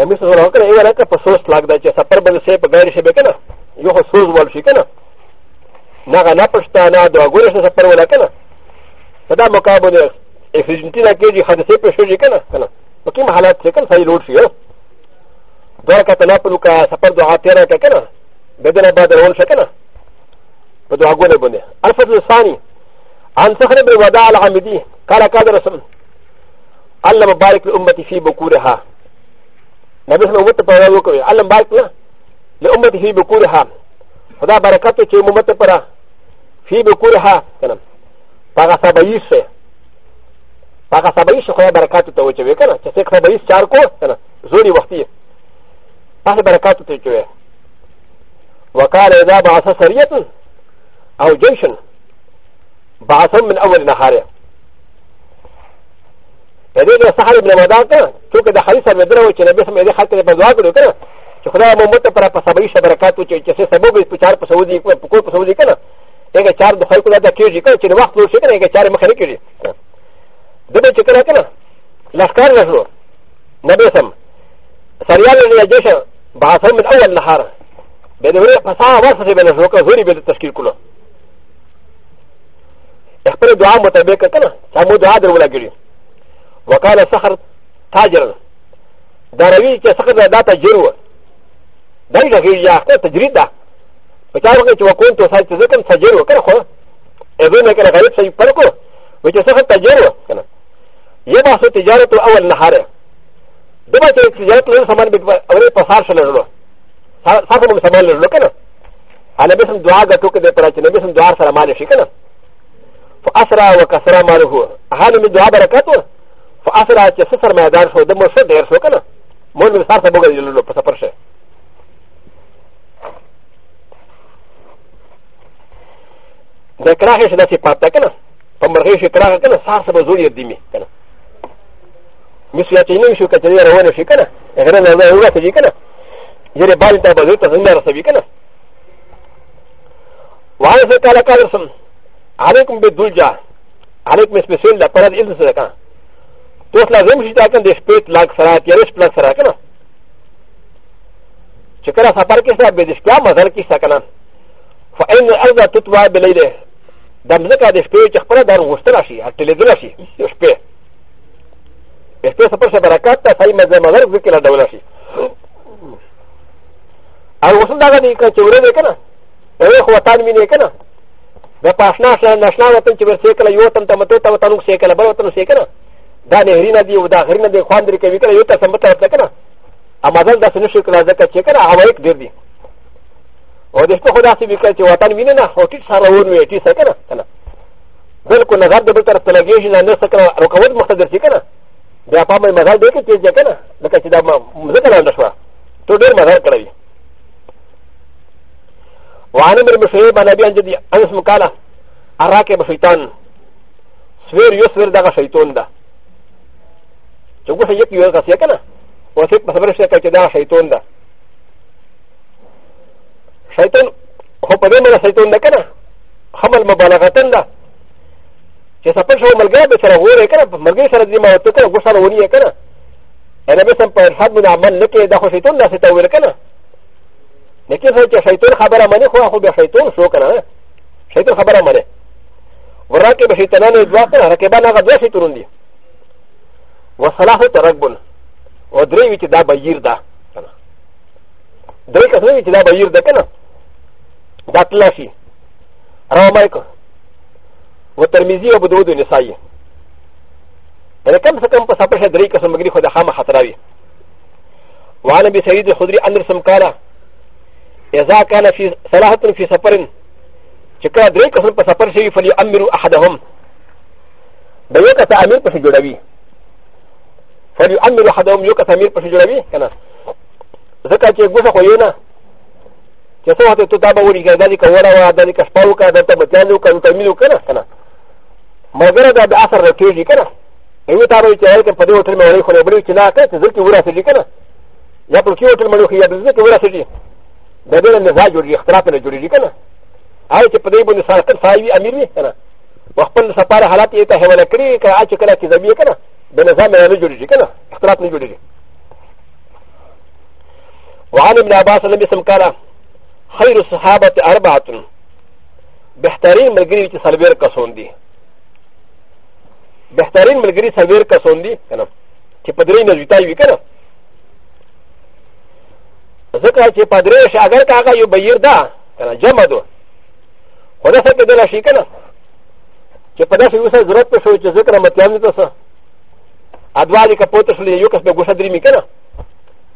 امي څه ورو کنه ایونا که په سوس لاګ دا چې سفر به سه په غیر شي به کنه یو خو سوز ول شي کنه نه غلا پښتا نه دا ګور څه سفر ولا کنه دا مقابله اکسیجنټینا کې دي حادثه په شوږي کنه کنه په کوم حالت کې کنه صحیح روټ شي دره کتنا په لوګ سفر دوه تیرا کنه بدنه بدل ول شي کنه په دوه ګور باندې الفت ثانی عن سخر بن وداع العمدي قال كان رسول الله مبارك لأمتي في بكورها نبي صلى الله عليه وسلم الله مبارك لأمتي في بكورها فدا بركاته چه امت پرا في بكورها كنا پاگا سبعیس سے پاگا سبعیس سے خدا برکاته توجوه كنا چه سیک سبعیس چار کو كنا زوری وقتی پاس برکاته توجوه وقال اذا بعث سرية او جيشن بعثهم من اول نهاره هذه السحر بن وداك شوك ده حديث ابن دروي كان بيسم هذه خلق ده بدعاء كده كده شو خدای محمد پر پسابیش برکات وچ چې سبب په چار په سعودي په کوی په سعودي کنه هغه چار د خلکو د کېږي کنه چې وخت لوشي کنه هغه چار مخه کېږي دغه چې کنه کنه لشکار رسول نبی سم سریال نه جيشه باسم من اول نهار به دغه فسا ورسره به له شوکه زوري به تشکیل کړو خپل دعا مطابق کنه سمو دعا در ولګړي وکاله سحر تاجر دا روي چې سحر دا تاجر و دا یې غوږی یا خپل تجرید دا په چا وخت چې وکون ته ساتي ځکه تاجر و کنه خو اذن نه کنه غریب صحیح پر کو و چې سحر تاجر و کنه یبا سو تجارت اول نهار دغه چې تجارت له سامان به اورې په سار شل ورو سار په سامان له کنه علي بسم دعا غټو کې د پراچ نه بسم دعا سره مال شي کنه فاسرع وكسرى ماله هذا من دعاء بركاته فاسرع تسسر ما دار شو دمو شو دير شو كنا مول من سارة بغل يلولو بسفر شو د کراهش د صفات ده کنه په مرغې شي کراهه کنه سار سبا زور یې دیمه کنه مس یا چینه شو کته یې روانه شي کنه هغه نه نه هغه کوي کنه یره باندې ته به زور ته څنګه رسوي کنه وایي څه کاله کار سم عليكم بالدلجة عليكم سبيسيل ده قرار إلز سرقا توس لازم شي تاكن دي سبيت لاغ سرات يا ريش بلاغ سرقا شكرا سفر كيسا بيدشكلا مزار كيسا كنا فإن الأرض تتوى بليلة دا مزكا دي سبيت يخبرا دار غستلا شي التلزولا شي يشبه يشبه سفر شبركات تا ساي مزار مزار ذكرا دولا شي او وصل دا دي كان چورے دے کنا اے خواتان بھی نہیں کنا د پاشنا شان نشنا وطن چې ور سیکل یو تن ته متو ته وطن سیکل بل وطن سیکل دا نه هری نه دی او دا هری نه دی خوان در کوي کله یو ته سمته ورته کنه اما ځل دا سن شو کله ځکه چې کنه هوا یک ډیر دی او د شپه خدا سي وکړ چې وطن وینه نه هوټی سره ور وې ټی سره کنه کنه بالکل نظر د بل طرف ته لګی شي نه سره رکوت مختدر شي کنه بیا پامه مزل دی کې چې کنه لکه چې دا مزه کنه نشوا ته ډیر مزه کړی وعن ابن مسعود عن ابي جدي انس مكانا اراك بشيطان سوير يسوير دغه شيطان ده چوغه یو یو غسیا کنه او څه په خبره شي کړه چې دا شیطان ده شیطان خو په دې باندې شیطان ده کنه خمل مبالغتن ده چې سپن شو ملګری به سره وره کنه ملګری سره دې ما وته کنه ګوښه ورنی کنه انا به سم په ارشاد باندې عمل نکړي دا خو شیطان ده ستو ور کنه なきゃそれじゃシャイトンハバラマネホアホベシャイトンショーカナシャイトンハバラマネウラケベシタナネドワカナラケバナガザシトンディウサラホタラグンウドレイチダバイルダドレイカドレイチダバイルダケナダトラシラマイコウタミズオブドウドネサイエレカムサカンパサプシャドレイカサムグリフォダハマハタラビ وعن ابي سعيد الخدري ان رسم قال اذا كان في صلاحه في سفر شكرا دريك اصلا بسفر شيء فليؤمر احدهم بيوكا تامير بس جولاوي فليؤمر احدهم يوكا تامير بس جولاوي كان زكا كي غوسا كوينا كي سوى تتابع ولي ذلك ولا ذلك اشباوكا ذلك مكانوكا وتامينوكا كان مغرى ذا باثر ركيجي كان هو تابع يتعلق بدون تلميذ ولي خليل بلوكي لا كان تزكي ولا سجي كان يا بلوكي وتلميذ يا بلوكي ولا سجي د دې نه مزاج جوړي اختلاف نه جوړي کنه آی چې په دې باندې ساتل سایوي امیر وي کنه وخپل سپاره حالات یې ته حواله کړی کړه چې کله چې زمي کنه د نظام نه جوړي کنه اختلاف نه جوړي وعن ابن عباس النبي صلى الله عليه وسلم خير الصحابة أربعة بهترين ملغري چې سلوير کسون دي بهترين ملغري سلوير کسون دي کنه چې په درې نه ویتای وي کنه ځکه چې په درې شاګر کاغه یو بیر ده کنه جمع ده خو داسې کېدلی شي که نه چې په داسې یو سره ضرورت پېښ شوی چې ذکر مطلب نه تاسو ادوالې که پوه شولې یو کس به ګوښه درېمي که نه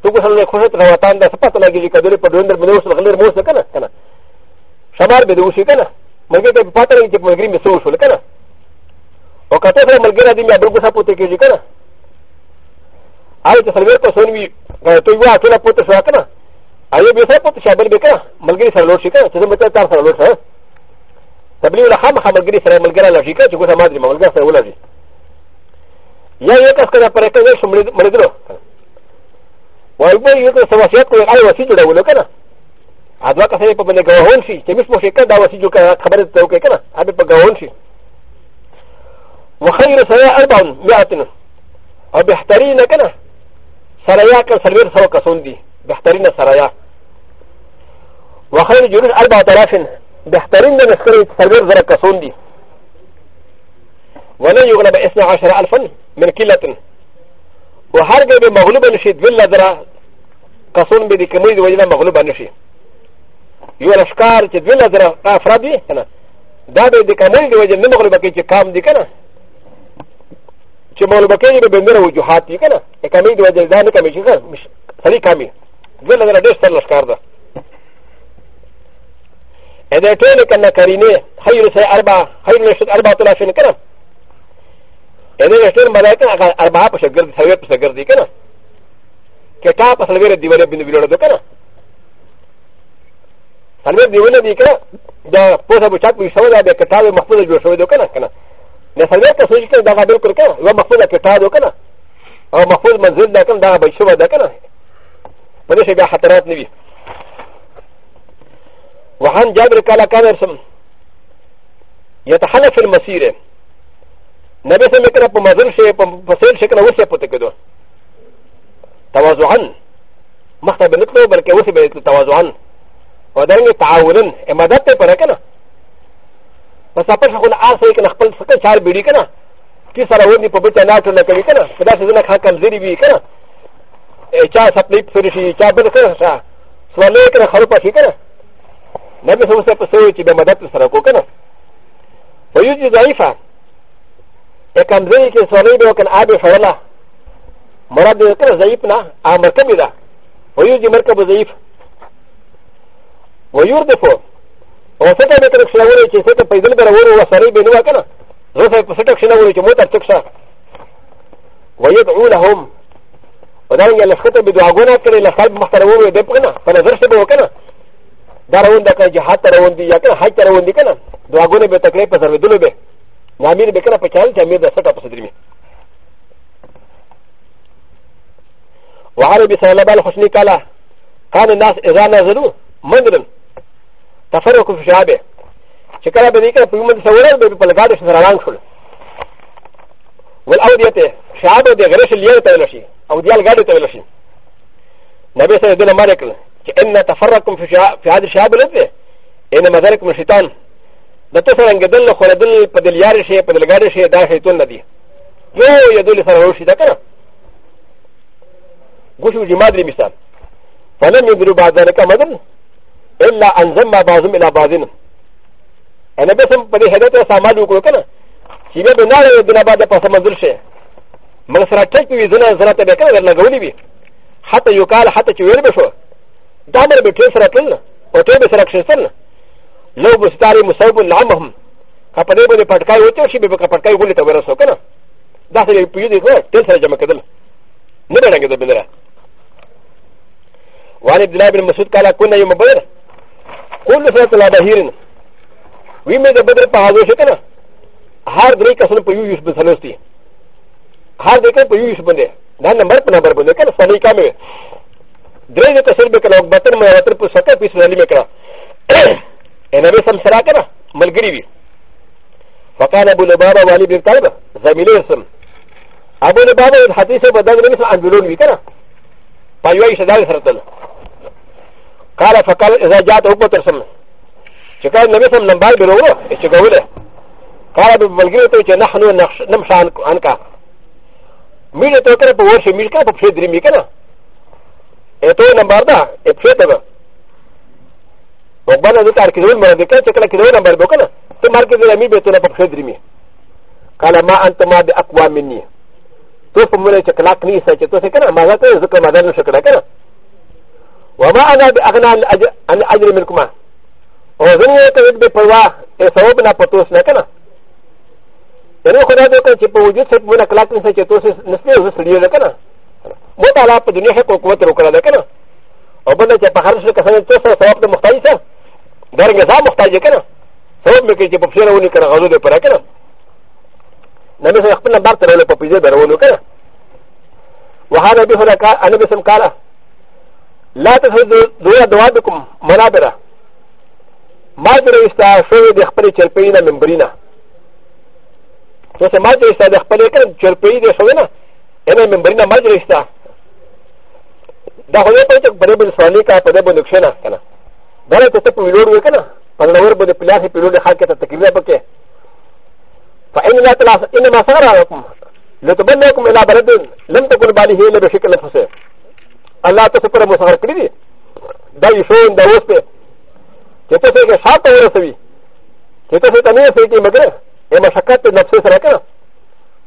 تو ګوښه نه خوښه تر وطن ده څه پته لګېږي که دورې په ډوندر باندې اوس غلر مو اوسه که نه که نه شمار به دې وشي که نه ملګري ته پته لګېږي چې ملګري مې څه وشول که نه او که ته سره ملګری دې مې ډېر ګوښه پوتې کېږي که نه هغه چې څلوېښت کسان وي تو یوه ټوله پوتې شوه که نه アヨビサポテシャブルビカ、マルギリサロシカ、セミタタサロサ。サブリューハマハマルギリサマルギララジカ、チゴサマジマルギラサウラジ。ヤヤカスカラパレカネシュマルギロ。ワイブユーカサワシアコアワシジュラウロカナ。アドワカセパブネガオンシ、テミスモシカダワシジュカカバレトケカナ、アベパガオンシ。وخير سراء أربع مئة أو بحترين كنا سرايا كان سلوير سوى كسوندي بهترین سرايا وخير جلوس أربعة آلاف بهترين ده مسكري تسلمير ذرا كسون دي ولن يغلب اثنى عشر ألفا من كلة وهرجع بمغلوبة نشيد فيلا ذرا كسون بدي كميد وجنا مغلوبة نشي يو الأشكار تدفيلا ذرا أفراد دي أنا دا بدي كميد وجنا مغلوبة كي كام دي كنا چې مولبکې به بندره وجوهات دي که نه کمی د وجه دا نه کمی چې سری کمی دوه لګره ډېر ستر لښکار ده ا د ټولې کنه کرینې خیر سه اربع خیر نشد اربع تلافین کنه ا د ټول ملائکه هغه اربع په شګر دي سوي په شګر دي کنه کټا په سلویر دی ولې بنو ویلو ده کنه سلویر دی ولې دی کنه دا پوسه په چاپ وي شو دا به کټا به محفوظ جوړ شوی ده کنه کنه نه سلویر ته سوچ کنه دا بالکل کنه و محفوظ کټا ده کنه او محفوظ منزل ده کنه دا به شو ده کنه و ن ش ب ي ا خطرات نبي وعن جابر كالا كامرسم يتحلف في المسيره نبي سمكنا بمزل شيء بمسير شيء كنا وسيا بتكدو توازعا مخطا بنتلو بل كي وسيا بنتلو توازعا ودرن تعاونا اما دات بركنا بس اپش خون آسي كنا خبل سكن شعر بيدي كنا كي سراوني ببتا ناتو نكلي كنا فدا سيزنا خاكم زيري بي كنا چا سپلی پسری شي چا بل کړه شا سوالې کړه خلو پښې کړه نبی صلی الله علیه وسلم په چې به مدد سره کو کنه ويوجد ضعيفه اکم زی کې سوالې به وکړ آبه فعلا مراد دې کړه ضعیف نه ا مرکب دا ويوجد مرکب ضعیف ويردفو او څه به تر څو وره چې څه پیدل به وره وسره به نو کنه زه په څه ټک شنه وره چې موټر ټک شا ويدعو لهم و دا رنګه لخته به دعاګونه کړي له خلق محترمو به ده کنه په نظر څه به وکنه دا روان ده کنه جهاد ته روان دي یا کنه حج ته روان دي کنه دعاګونه به تکړه په سر ودلو به نامیر به کنه په چال ته امیر ده سټه په صدرمه وعربي صلى الله عليه وسلم قال كان الناس اذا نزلوا منذرا تفرقوا في شعبه شكرا بديك في يوم الثورة بالبلغات الشرعان شل والأودية شعبه دي غريش اليوم تلاشي او ديال غادي تبلشي نبي سيدنا دون مالك كأن تفرقكم في, في هذا الشعب الذي إنما ذلك من الشيطان دا تسرن قدل خلدل بدل يار شيء بدل غادي شيء دا شيطان ندي يو يدل سرهوشي دا كنا قوشو جمادري مثال فلم يدروا بعد ذلك مدن إلا أن زم بعضهم إلى بعضهم أنا بس بدي هدف سامالو كنا شيء بنار يدنا بعد بس منزل شيء مل سره ټک وي زنه زړه ته به کړه در لګولې وي حتی یو کال حتی چې ویل به شو دا در به ټول سره تلل او ټول به سره کښېستل لو بستاري مصوب نعمهم که په دې باندې پټکای وته شي به په پټکای غولې ته ورسو کنه دا سره پیو دي کو ټول سره جمع کېدل نه به رنګ دې بندره وعن عبد الله بن مسعود قال كنا يوم بدر كل سنة لا بهيرن وي مې د بدر په حاضر شو کنه هر درې کسن په یو یوسف سلوستي ハーディケンプユースブネ、ナナマルプナバブネケン、ファニカメ。ドレイトセルベカのバトンマラトルプサカピスのリメカ。エナベサムサラカナ、マルグリビ。ファカナブルバーバーリビンタイバー、ザミレーサム。アブルバーバーハティセブダグリスアンドルビカナ。パイワイシャダルサルトル。カラファカルザジャートオプトルサム。チェカナベサムナバルブロー、エチェゴウレ。カラブルグリトチェナハノナムシャンカ。ミルトからポーシミルカポシディミカナエトナバダエプシェタバオバナズカキルマンデカチェカキルナバルボカナトマーケルミベトナポシディミカラマアントマデアクワミニトフムレチェカラクニサチェトセカナマザテズカマダルシェカラカナワマアナビアナアジアミルクマオズニアカウィブパワーエサオブナポトスナカナ ا ل ا خدا دو كان تيبو وجود سيب ونا كلاك نسا چه توسي نسلي وزا سلية لكنا موتا لا پا دنیا حق و قوت رو کرا لكنا او بنا چه پا خرش کسان توسا سواب دا مختاج سا دارنگا سا مختاج کنا سواب مکر چه پا پشير ونی کنا غزو دو پرا کنا نبي سيخ بنا بار تنولي پا پيزي برونو کنا وهذا به هناك انا بسم كارا لا تفضل دویا دوابكم منابرا ما درستا شوی دخپری چلپینا منبرینا نو سه مالته استا د خپل کړ چرپی دې شو نه اې مې ممبر نه مالته استا دا خو یو پېټ بده بده سوالي کا په دې باندې نقشه نه کنه دا له ته په ویلوړ وکنه په نور بده پلاسي په ویلوړ خلک ته تقریبا پکې فإن لا تلاس إنما صار لكم لتبنكم إلى بلد لم تكن باليه إلا بشكل نفسه الله تسپر مسخر کړی دی دا یشون دا اوس په چې تاسو کې شاته ورسوي چې تاسو ته نه سوي کې مګر ا م ا شکات ن ف س سره کنه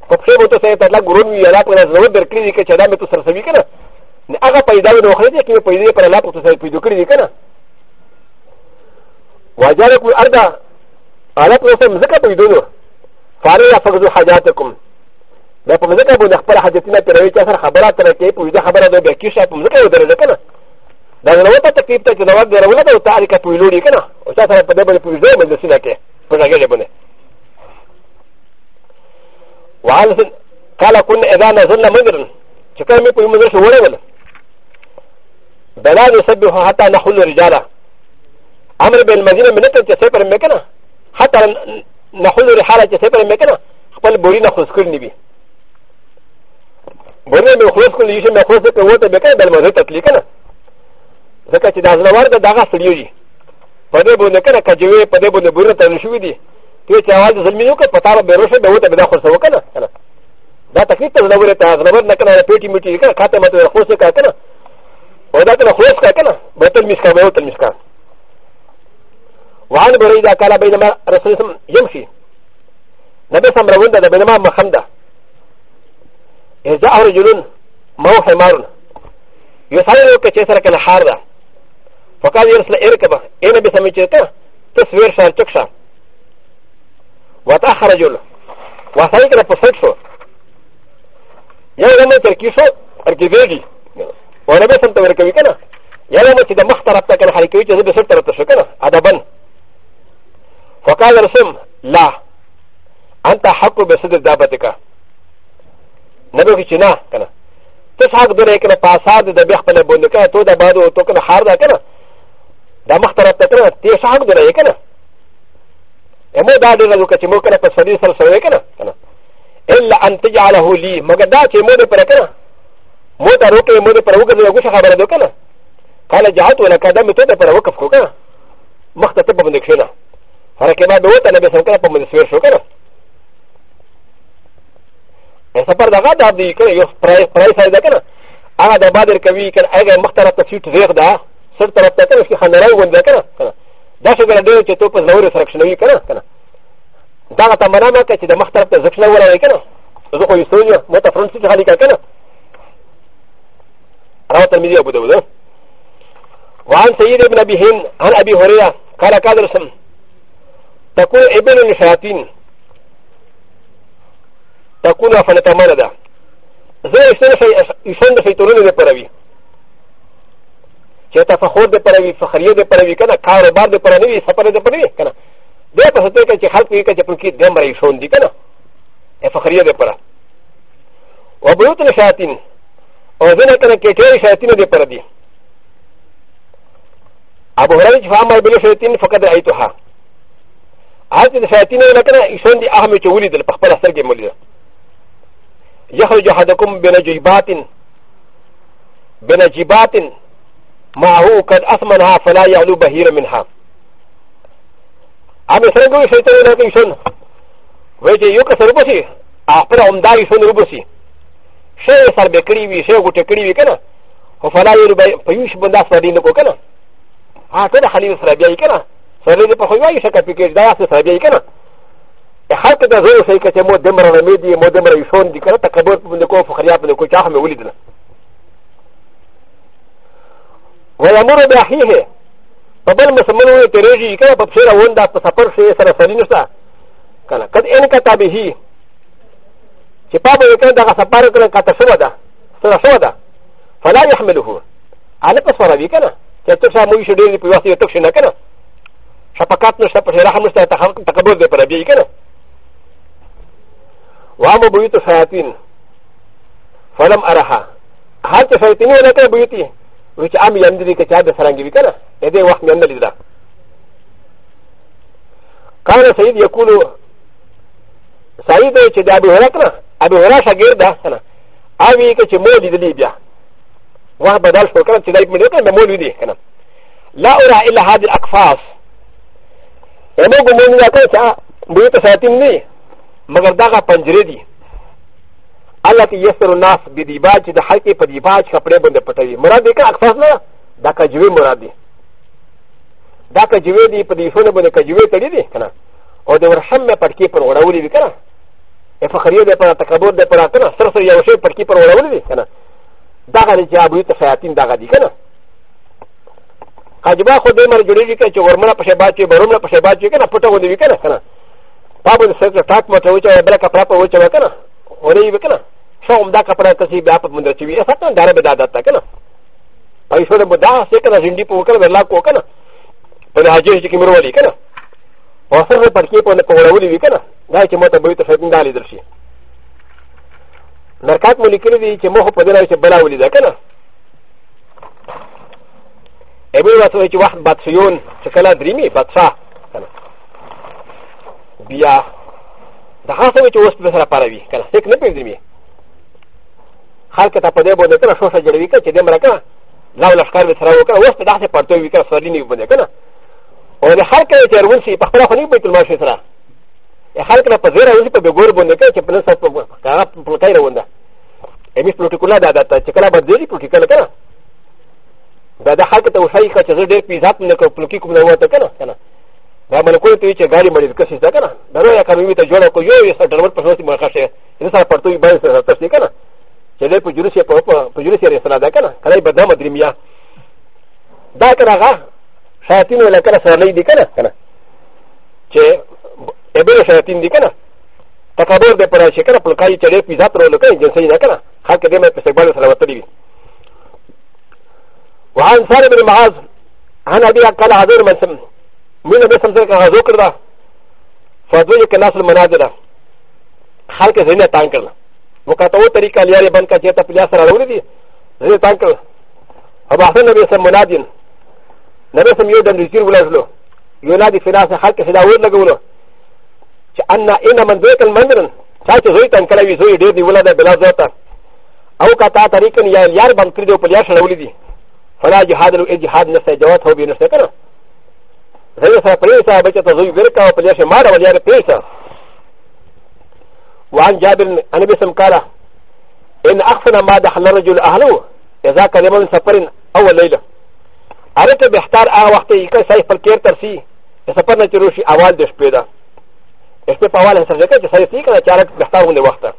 خو پښې مو ته سره تعالی ګورو وی الله پر زو در کړی کې چې دا مې تو سره سوي کنه نه هغه پیدا ونه خو دې کې پیدا پر الله پر سره پیدا کړی کنه واجرکم الارض الله پر سره مزګه پیدا نو فاریا فقدو حاجاتکم دا په مزګه بو د خپل حاجتونه تروي چې سره خبره تر کې پیدا خبره ده به کې شپ مزګه درځه کنه دا نو ته تکلیف ته چې نو دا ورونه ته تعلق پیلوړي کنه او تاسو په دې باندې پیدا باندې سینه کې په هغه باندې وعن قال كنا إذا نزلنا مجرا شكرا منكم يوم نزل شوالي بلا نسبه حتى نحل رجالا أمر بالمدينة من نتر تسيبر مكنا حتى نحل رحالة تسيبر مكنا خبال بورينا خسكرني بي بورينا من خلص كل يشم يخلص لك ووتا بكنا بالمدينة تتليكنا ځکه چې دا زلوار د دغه سړی دی په دې باندې کنه کجوي په دې باندې بورنه تل شوې دي ته چې اواز زلمی نو که پتا به بیروشه به وته به دا خرڅ وکنه کنه دا تکلیف ته نه ورته غربت نه کنه پیټی میټی کنه کاته مته خرڅ کا کنه و دا ته خرڅ کا کنه به تل مسکا به تل مسکا وعن بريدة قال بينما رسول الله يمشي نبي سم روندا بينما مخمدا إذا رجل مو حمار يسأل كتيسر كان حارة فقال يرسل إركبة إيه نبي سمي تسوير شهر تكشف وتا خرجل وسای کړه په سټ شو یو له ترکی شو ترکی ویږي ونه به سم ته ورکوي کنه یو له چې د مخ طرف ته کنه حرکت چې به سټ طرف ته شو کنه ادبن فقال رسم لا انت حق بسد دابتك نبي چې نه کنه ته حق درې کنه پاسار د بیا خپل بوند کنه تو د بادو تو کنه خار دا کنه د مخ طرف ته کنه ته حق درې کنه ا م و د ا د ر ا ل و ك ت ي م و ك ن ا فسدي سر سوي كنا كنا الا ان تجعله لي مغدا ت ي م و د ا كنا مو د ا ر و ك ي م و د ا ر و ك ن ا غوش خبر دو كنا قال جعلت ولا كذا متد ا ر و ك ف كنا مختتب من كشنا هركنا دوت انا بس كنا بمن سوير شو كنا سفر دا غدا دي كنا يو براي براي ساي دا كنا انا دا بادر كوي كان اجا مخترت تسيت غير دا سر طرف تا كنا شي خنراي وندا كنا كنا だしが出てとこぞるさくしのいかなかな。だがたまらなかちでまたたずくしのわらいかな。そこにそういうもたフロンティアリカかな。あなたみりょうぶどうぞ。وعن سيد ابن ابي هند عن ابي هريره قال قال رسم تكون ابن الشياطين تكون فنتمرد زي يسند في يسند في تورين البروي چې تفخر د پروي فخریه د پروي کنه کاروبار د پروي سفر د پروي کنه دا په هڅه کې چې خلک یې کې چې په کې دم راي شون دي کنه فخریه د پره او بيوت الشیاطین او زنه کنه کې ټول شیاطین د پره دي ابو هرره چې فهم بل شیاطین فقط ایتها هغه د شیاطین نه کنه ایشون دي اهم چې ولید په خپل اثر کې مولید يخرج احدكم بنجيبات بنجيبات ما هو قد أثمنها فلا يعلو بهير منها أمي سرقوا شيطان لكن شن ويجي يوكا سربسي أخبر عمداري شن ربسي شيء سر بكريوي شيء غوتة كريوي كنا وفلا يعلو بيوش بندا سردين لكو كنا هكذا خليل سربيعي كنا سردين لكو خيوائي شكا بكيش داس سربيعي كنا خلق دا زور شيء كتمو دمر رميدي مو دمر يشون دي كنا تكبر بندكو فخريات بندكو شاخ مولدنا ويامر باخيه فبل مسمن هو تريجي كذا ببشير وندا تسافر شيء سر سرين شتا كنا قد إن كتابه چې پابه یې کړه دغه سفر کړه کته شو ده سره شو ده فلا يحمله على تصور بي کنه چې ته شا مو شي ډېر په واسطه ټک شي نه کنه شفقات نشته په رحم نشته ته خلق تکبر دی پر بي کنه وامو بيوت شياطين فلم ارها هل ته شياطين ولا ته بيوتي و چې عام یم دې کې چې د فرنګي وکنه دې وخت مې نه لیدل قال سيد يقول سعيد چې د ابو هريره کړه ابو هريره شاګرد ده سره اوی کې چې مولي دې بیا واه بدل شو کړه چې دای په دې کې مولي دې کنه لا ارى الا هذه الاقفاص یمو ګمون نه کوي چې دې ته ساتیم نه مگر دا پنجره دي التي يسر الناس بديباج د حلقي په ديباج خپل بند پټوي مراد دې کا اقصاص نه دا کجوي مراد دي دا کجوي دي په دې فن باندې کجوي تړي دي کنه او د ورحم په پټکی پر وړولې دي کنه فخريه دې پر تکبر دې پر کنه سر سر یو شی پټکی پر وړولې دي کنه دا غلي چې ابو ته شیاطین دا غدي کنه کجبا خو دې مر جوړې دي چې ورمنه په شبا چې برمنه په شبا چې کنه پټه ودی کنه کنه پابو سر ټاک مته وچا بل کپڑا په وچا کنه ولې وکړه شو هم دا کپڑا کسي بیا په مونږ چې وي اته دا به دا دتا کنه پیسو له بدا سه کنه زندي په وکړه ولا کو کنه په حاجی چې کیمر ولي کنه او سره پر کې په نه کوړولې وی کنه دا چې ماته به ته شیطان دالې درشي نرکات مو لیکلي دي چې مخ په دې راځي بلا ولې دا کنه ابو رسول چې وخت بادشاہون چې کله درېمي بادشاہ بیا だからそういうことをするパラビー。からせっかくに。ハーケタパデボでから少々ジェリカチェデマラカ、ラウラスカルサラウカ、ウスタダセパトウィカサリニブデカナ。おでハーケタウンシパラファニブトマシサラ。ハーケタパゼラウンシパベゴルボンデカチェプレスパカプロテイラウンダ。エミスプロティクラダダタチェカラバデリプロティカラカナ。だだハーケタウサイカチェデピザープのプロキクムのワタカナ。ا م ل ك و ن ت ي ج ا غالي مريض كسي زكنا نرى يا كامي تجونا كو يو يسال درمت بشوط مرخشه ان سال فرطوي بان سال تشتكنا جلال بجرسي بجرسي رساله زكنا كلاي بدام دريميا ذاكر اغا شاتين ولا كلا سالي دي كنا كنا جي ابن شاتين دي كنا تكابر دي براشي كنا بلقاي جلال بيزات رولو كنا جنسي نكنا حق دي ما تسبال سلامات دي وعن سالم بن معاذ عن ابي قال حضور من سمه مين بسم سرق هذا كردا فدوي كلاس المنادرة خلق زينة تانكر مكاتو طريقة لياري بنكا جيتا في لاسر الأولي دي زينة تانكر أبا حسن نبي سم منادين نبي سم يودن رجير ولازلو ينادي في ناس خلق سدا ورد لغولو أن إن من ذويك المندرن سايت زوي تانكراوي زوي دير دي ولد بلا زوتا أو كاتا طريقة يار بنكر دي وبلياش الأولي دي فلا جهاد لو إجهاد نفسه جوات هو بينفسه كنا زي سا بريسا بيتا زي بركا وبليش مارا وليار بريسا وعن جابر انا بسم قال ان احسن ما دخل الرجل اهله اذا كان من سفر اول ليله عرفت بيختار اه وقت يكون سايف الكير ترسي سفر نتروشي اول دش بيدا اسمه فوال حساب جكا سايف تي كان چارك بيختار هون وقت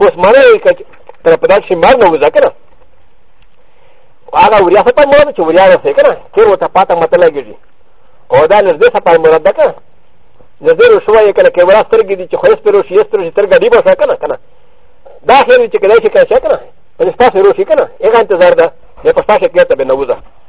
پس مانا يك تر پدال شي مار نو ذکر هغه وریا سپه مو چې وریا سره کنه تیر وته پاته متلګیږي او دا نزدې سفر مراد ده که نزدې روشوه یې که نه کیمرا سترګې دي چې خو یې سپېروشي یې سپېروشي سترګه ډیبه شوه که نه که نه دا خیر وي چې کیدای شي که نه شي که نه یعنې ستاسې روشي که نه هغه انتظار ده بیا په ستاسې کې ته به نه وځه